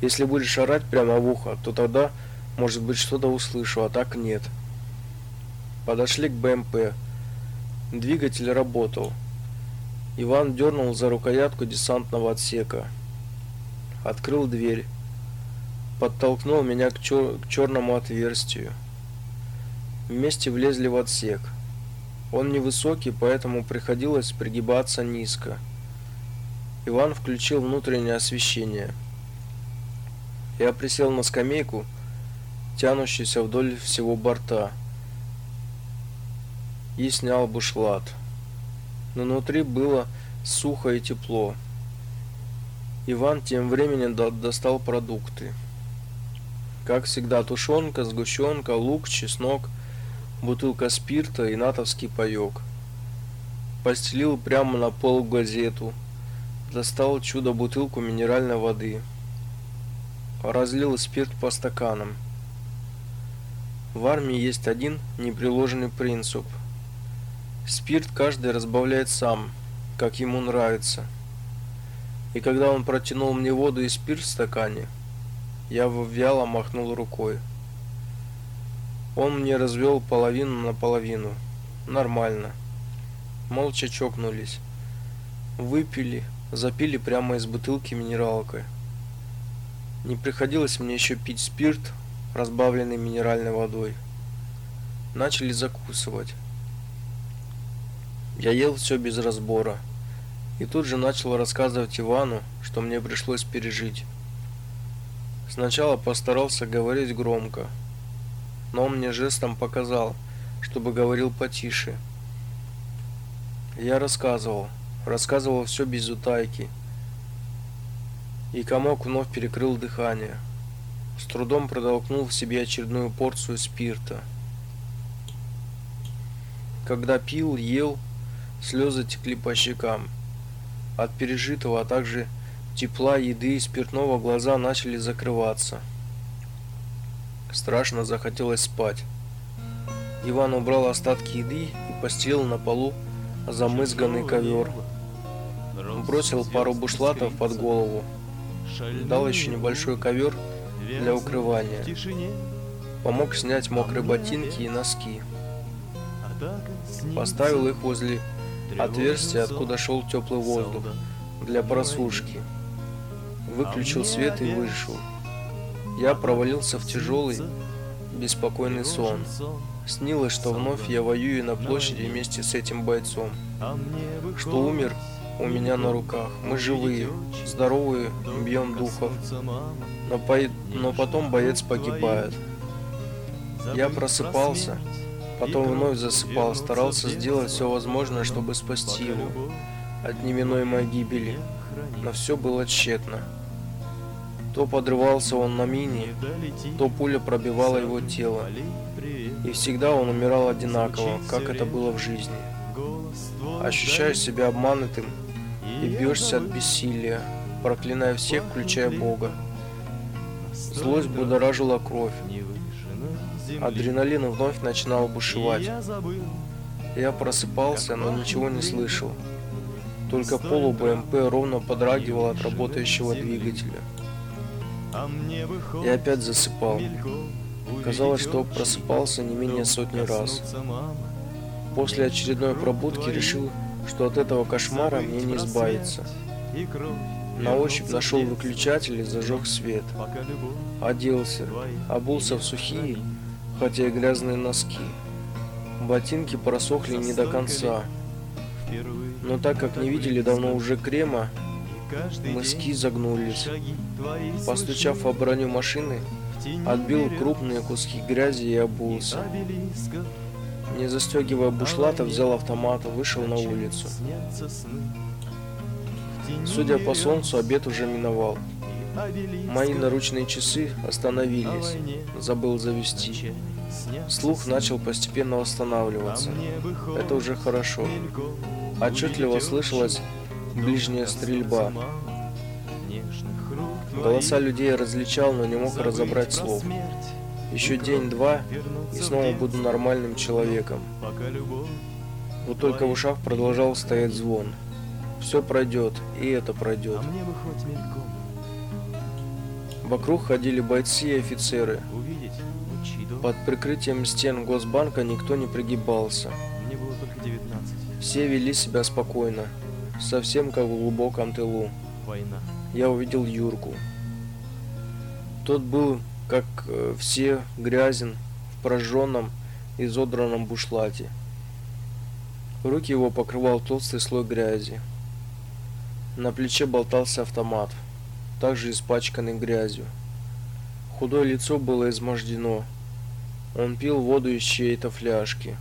Если будешь орать прямо в ухо, то тогда, может быть, что-то услышу, а так нет. Подошли к БМП. Двигатель работал. Иван дернул за рукоятку десантного отсека. Открыл дверь. Подтолкнул меня к, чер- к черному отверстию. Вместе влезли в отсек. Он невысокий, поэтому приходилось пригибаться низко. Иван включил внутреннее освещение. Я присел на скамейку, тянущуюся вдоль всего борта, и снял бушлат. Но внутри было сухо и тепло. Иван тем временем до- достал продукты. Как всегда, тушенка, сгущенка, лук, чеснок, бутылка спирта и натовский паёк. Постелил прямо на пол газету. Достал чудо-бутылку минеральной воды. Разлил спирт по стаканам. В армии есть один непреложный принцип. Спирт каждый разбавляет сам, как ему нравится. И когда он протянул мне воду и спирт в стакане, я вяло махнул рукой. Он мне развел половину на половину. Нормально. Молча чокнулись. Выпили, запили прямо из бутылки минералкой. Не приходилось мне еще пить спирт, разбавленный минеральной водой. Начали закусывать. Я ел все без разбора. И тут же начал рассказывать Ивану, что мне пришлось пережить. Сначала постарался говорить громко, но он мне жестом показал, чтобы говорил потише. Я рассказывал, рассказывал все без утайки. И комок вновь перекрыл дыхание. С трудом протолкнул в себе очередную порцию спирта. Когда пил, ел, слезы текли по щекам. От пережитого, а также тепла, еды и спиртного глаза начали закрываться. Страшно захотелось спать. Иван убрал остатки еды и постелил на полу замызганный ковер. Бросил пару бушлатов под голову. Дал еще небольшой ковер для укрывания. Помог снять мокрые ботинки и носки. Поставил их возле отверстия, откуда шел теплый воздух, для просушки. Выключил свет и вышел. Я провалился в тяжелый, беспокойный сон. Снилось, что вновь я воюю на площади вместе с этим бойцом. Что умер у меня на руках. Мы живые, здоровые, бьем духов. Но, по... но потом боец погибает. Я просыпался, потом вновь засыпал, старался сделать все возможное, чтобы спасти его от неминуемой гибели. Но все было тщетно. То подрывался он на мине, то пуля пробивала его тело. И всегда он умирал одинаково, как это было в жизни. Ощущаешь себя обманутым и бьешься от бессилия, проклиная всех, включая Бога. Злость будоражила кровь. Адреналин вновь начинал бушевать. Я просыпался, но ничего не слышал. Только полу БМП ровно подрагивал от работающего двигателя. Я опять засыпал. Казалось, что просыпался не менее сотни раз. После очередной пробудки решил, что от этого кошмара мне не избавиться. На ощупь нашел выключатель и зажег свет. Оделся, обулся в сухие, хотя и грязные носки. Ботинки просохли не до конца. Но так как не видели давно уже крема, мыски загнулись. Постучав о броню машины, отбил крупные куски грязи и обулся. Не застегивая бушлата, взял автомат и вышел на улицу. Судя по солнцу, обед уже миновал. Мои наручные часы остановились, забыл завести. Слух начал постепенно восстанавливаться. Это уже хорошо. Отчетливо слышалась ближняя стрельба. Голоса людей различал, но не мог разобрать слов. Еще день-два, и снова буду нормальным человеком. Вот только в ушах продолжал стоять звон. Все пройдет, и это пройдет. Вокруг ходили бойцы и офицеры. Под прикрытием стен Госбанка никто не пригибался. Все вели себя спокойно, совсем как в глубоком тылу. Я увидел Юрку. Тот был, как э, все, грязен, в прожженном, изодранном бушлате. Руки его покрывал толстый слой грязи. На плече болтался автомат, также испачканный грязью. Худое лицо было измождено. Он пил воду из чьей-то фляжки.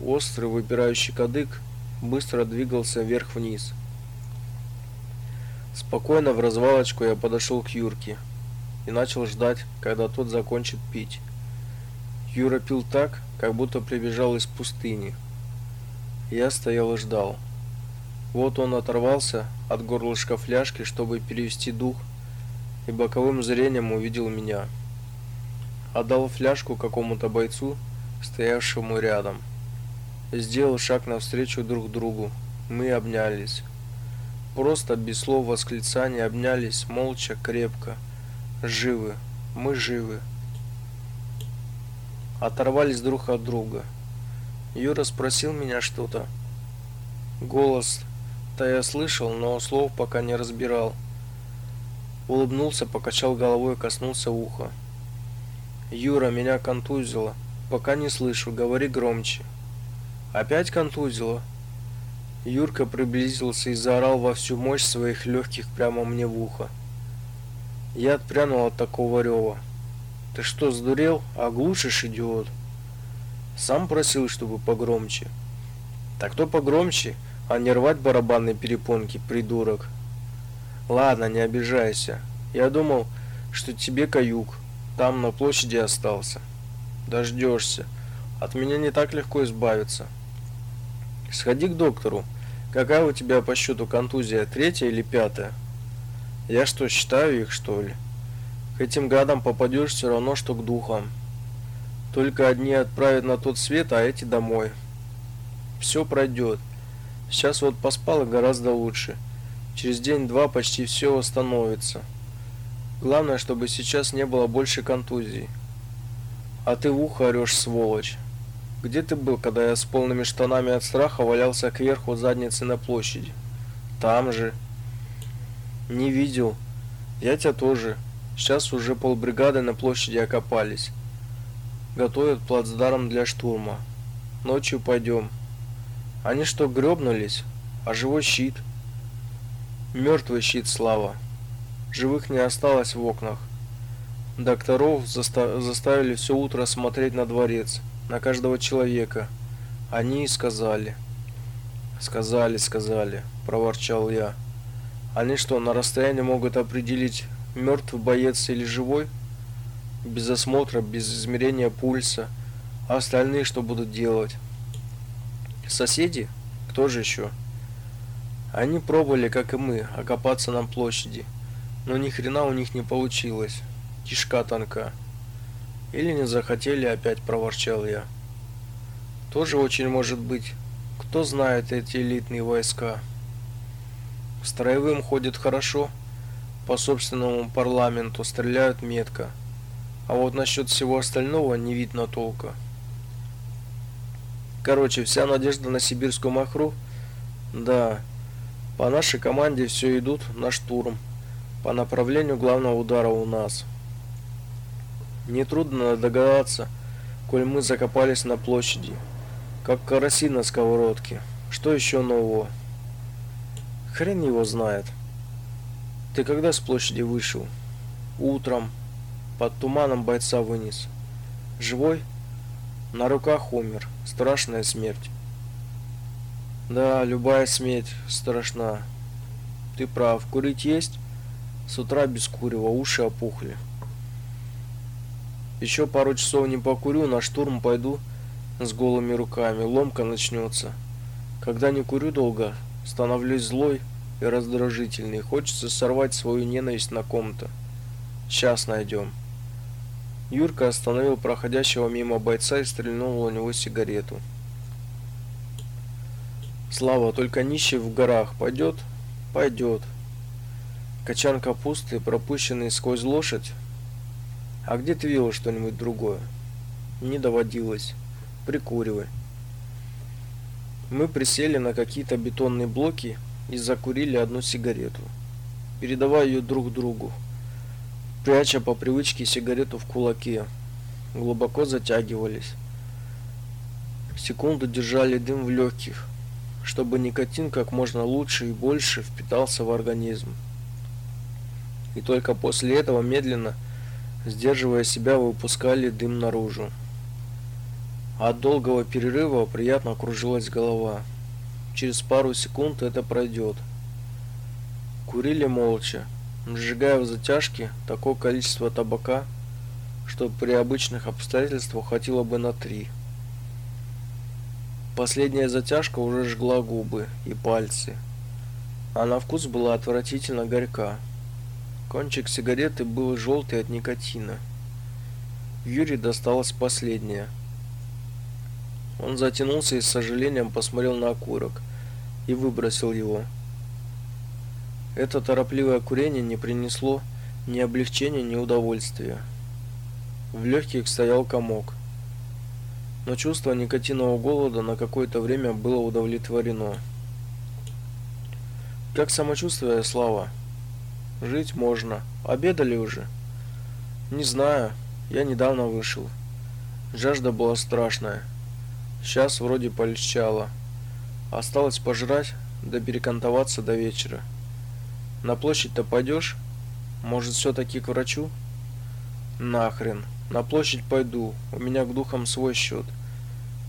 Острый выпирающий кадык быстро двигался вверх-вниз. Спокойно в развалочку я подошел к Юрке и начал ждать, когда тот закончит пить. Юра пил так, как будто прибежал из пустыни. Я стоял и ждал. Вот он оторвался от горлышка фляжки, чтобы перевести дух, и боковым зрением увидел меня. Отдал фляжку какому-то бойцу, стоявшему рядом. Сделал шаг навстречу друг другу. Мы обнялись. Просто без слов восклицания обнялись, молча, крепко. Живы. Мы живы. Оторвались друг от друга. Юра спросил меня что-то. Голос-то я слышал, но слов пока не разбирал. Улыбнулся, покачал головой и коснулся уха. Юра, меня контузило. Пока не слышу, говори громче. Опять контузило? Юрка приблизился и заорал во всю мощь своих легких прямо мне в ухо. Я отпрянул от такого рева. Ты что, сдурел? Оглушишь, идиот. Сам просил, чтобы погромче. Так то погромче, а не рвать барабанные перепонки, придурок. Ладно, не обижайся. Я думал, что тебе каюк. Там на площади остался. Дождешься. От меня не так легко избавиться. Сходи к доктору. Какая у тебя по счету контузия, третья или пятая? Я что, считаю их, что ли? К этим гадам попадешь все равно, что к духам. Только одни отправят на тот свет, а эти домой. Все пройдет. Сейчас вот поспал и гораздо лучше. Через день-два почти все восстановится. Главное, чтобы сейчас не было больше контузий. А ты в ухо орешь, сволочь. Где ты был, когда я с полными штанами от страха валялся кверху задницы на площади? Там же. Не видел. Я тебя тоже. Сейчас уже полбригады на площади окопались. готовят плацдарм для штурма. Ночью пойдем. Они что, гребнулись? А живой щит? Мертвый щит, Слава. Живых не осталось в окнах. Докторов заста заставили все утро смотреть на дворец, на каждого человека. Они и сказали. Сказали, сказали, проворчал я. Они что, на расстоянии могут определить, мертвый боец или живой? Без осмотра, без измерения пульса. А остальные что будут делать? Соседи? Кто же еще? Они пробовали, как и мы, окопаться на площади, но ни хрена у них не получилось. Кишка тонка. Или не захотели, опять проворчал я. Тоже очень может быть. Кто знает эти элитные войска? Строевым ходит хорошо, по собственному парламенту стреляют метко. А вот насчет всего остального не видно толка. Короче, вся надежда на сибирскую махру. Да. По нашей команде все идут на штурм. По направлению главного удара у нас. Нетрудно догадаться, коль мы закопались на площади, как караси на сковородке. Что еще нового? Хрен его знает. Ты когда с площади вышел? Утром. Под туманом бойца вынес. Живой? На руках умер. Страшная смерть. Да, любая смерть страшна. Ты прав. Курить есть? С утра без курева, уши опухли. Еще пару часов не покурю, на штурм пойду с голыми руками. Ломка начнется. Когда не курю долго, становлюсь злой и раздражительный. Хочется сорвать свою ненависть на ком-то. Сейчас найдем. Юрка остановил проходящего мимо бойца и стрельнул у него сигарету. Слава, только нищий в горах пойдет? Пойдет. Качан капусты, пропущенный сквозь лошадь. А где ты видел что-нибудь другое? Не доводилось. Прикуривай. Мы присели на какие-то бетонные блоки и закурили одну сигарету, передавая ее друг другу пряча по привычке сигарету в кулаке. Глубоко затягивались. Секунду держали дым в легких, чтобы никотин как можно лучше и больше впитался в организм. И только после этого медленно, сдерживая себя, выпускали дым наружу. От долгого перерыва приятно кружилась голова. Через пару секунд это пройдет. Курили молча сжигая в затяжке такое количество табака, что при обычных обстоятельствах хватило бы на три. Последняя затяжка уже жгла губы и пальцы, а на вкус была отвратительно горька. Кончик сигареты был желтый от никотина. Юрий досталась последняя. Он затянулся и с сожалением посмотрел на окурок и выбросил его. Это торопливое курение не принесло ни облегчения, ни удовольствия. В легких стоял комок. Но чувство никотинового голода на какое-то время было удовлетворено. Как самочувствие, Слава? Жить можно. Обедали уже? Не знаю. Я недавно вышел. Жажда была страшная. Сейчас вроде полегчало. Осталось пожрать, да перекантоваться до вечера. На площадь-то пойдешь? Может, все-таки к врачу? Нахрен. На площадь пойду. У меня к духам свой счет.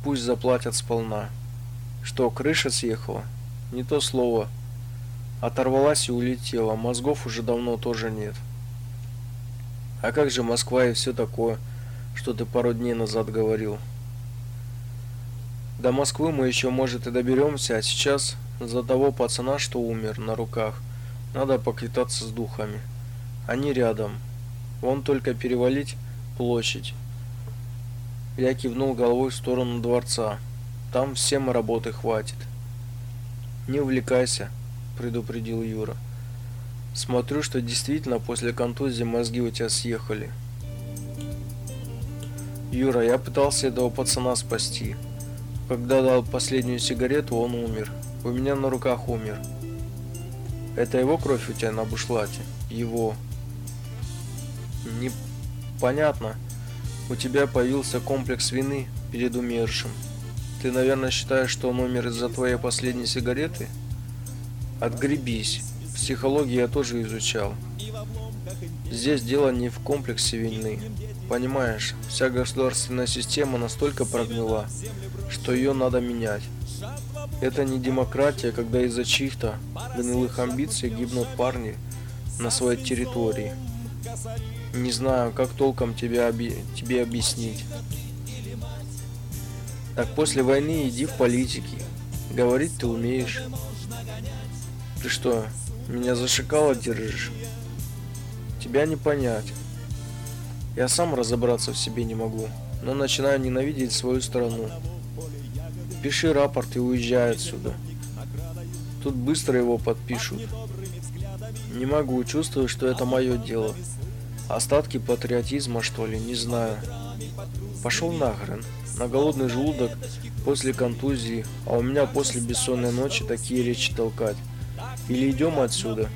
Пусть заплатят сполна. Что, крыша съехала? Не то слово. Оторвалась и улетела. Мозгов уже давно тоже нет. А как же Москва и все такое, что ты пару дней назад говорил? До Москвы мы еще, может, и доберемся, а сейчас за того пацана, что умер на руках, надо поквитаться с духами. Они рядом. Вон только перевалить площадь. Я кивнул головой в сторону дворца. Там всем работы хватит. Не увлекайся, предупредил Юра. Смотрю, что действительно после контузии мозги у тебя съехали. Юра, я пытался этого пацана спасти. Когда дал последнюю сигарету, он умер. У меня на руках умер. Это его кровь у тебя на бушлате? Его. Непонятно. У тебя появился комплекс вины перед умершим. Ты, наверное, считаешь, что он умер из-за твоей последней сигареты? Отгребись. Психологию я тоже изучал. Здесь дело не в комплексе вины. Понимаешь, вся государственная система настолько прогнила, что ее надо менять. Это не демократия, когда из-за чьих-то гнилых амбиций гибнут парни на своей территории. Не знаю, как толком тебя оби тебе объяснить. Так после войны иди в политики. Говорить ты умеешь. Ты что, меня за шакала держишь? Тебя не понять. Я сам разобраться в себе не могу, но начинаю ненавидеть свою страну. Пиши рапорт и уезжай отсюда. Тут быстро его подпишут. Не могу, чувствую, что это мое дело. Остатки патриотизма, что ли, не знаю. Пошел нахрен. На голодный желудок после контузии, а у меня после бессонной ночи такие речи толкать. Или идем отсюда?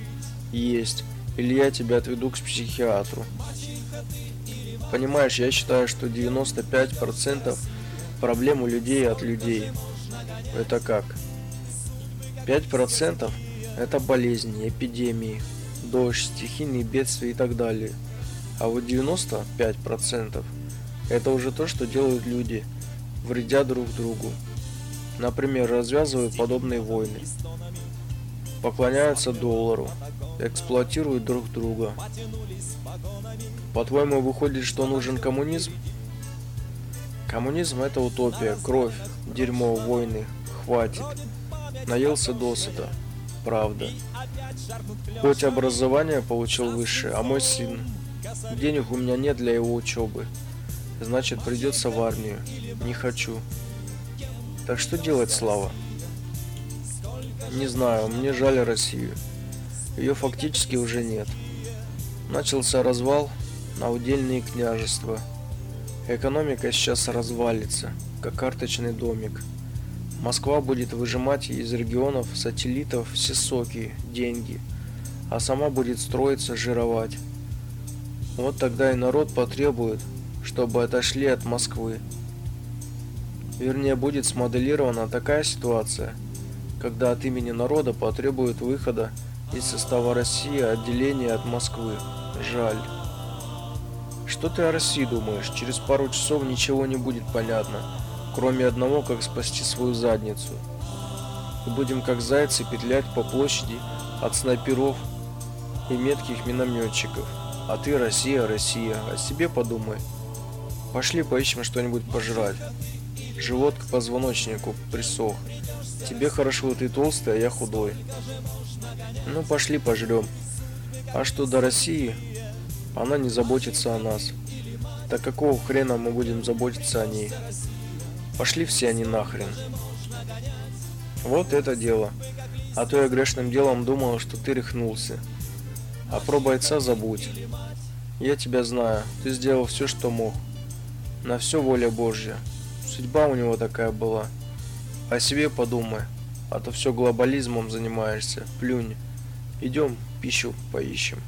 Есть. Или я тебя отведу к психиатру. Понимаешь, я считаю, что 95% проблем у людей от людей. Это как? 5% это болезни, эпидемии, дождь, стихийные бедствия и так далее. А вот 95% это уже то, что делают люди, вредя друг другу. Например, развязывают подобные войны, поклоняются доллару, эксплуатируют друг друга. По-твоему, выходит, что нужен коммунизм? Коммунизм это утопия, кровь, дерьмо, войны, хватит. Наелся досыта, правда. Хоть образование получил высшее, а мой сын Денег у меня нет для его учебы. Значит, придется в армию. Не хочу. Так что делать, Слава? Не знаю, мне жаль Россию. Ее фактически уже нет. Начался развал на удельные княжества. Экономика сейчас развалится, как карточный домик. Москва будет выжимать из регионов сателлитов все соки, деньги, а сама будет строиться, жировать. Вот тогда и народ потребует, чтобы отошли от Москвы. Вернее, будет смоделирована такая ситуация, когда от имени народа потребуют выхода из состава России отделения от Москвы. Жаль. Что ты о России думаешь? Через пару часов ничего не будет понятно, кроме одного, как спасти свою задницу. Мы будем как зайцы петлять по площади от снайперов и метких минометчиков. А ты Россия, Россия, о себе подумай. Пошли поищем что-нибудь пожрать. Живот к позвоночнику присох. Тебе хорошо, ты толстый, а я худой. Ну, пошли пожрем. А что до России? Она не заботится о нас. Так какого хрена мы будем заботиться о ней? Пошли все они нахрен. Вот это дело. А то я грешным делом думал, что ты рехнулся. А про бойца забудь. Я тебя знаю, ты сделал все, что мог. На все воля Божья. Судьба у него такая была. О себе подумай, а то все глобализмом занимаешься. Плюнь. Идем пищу поищем.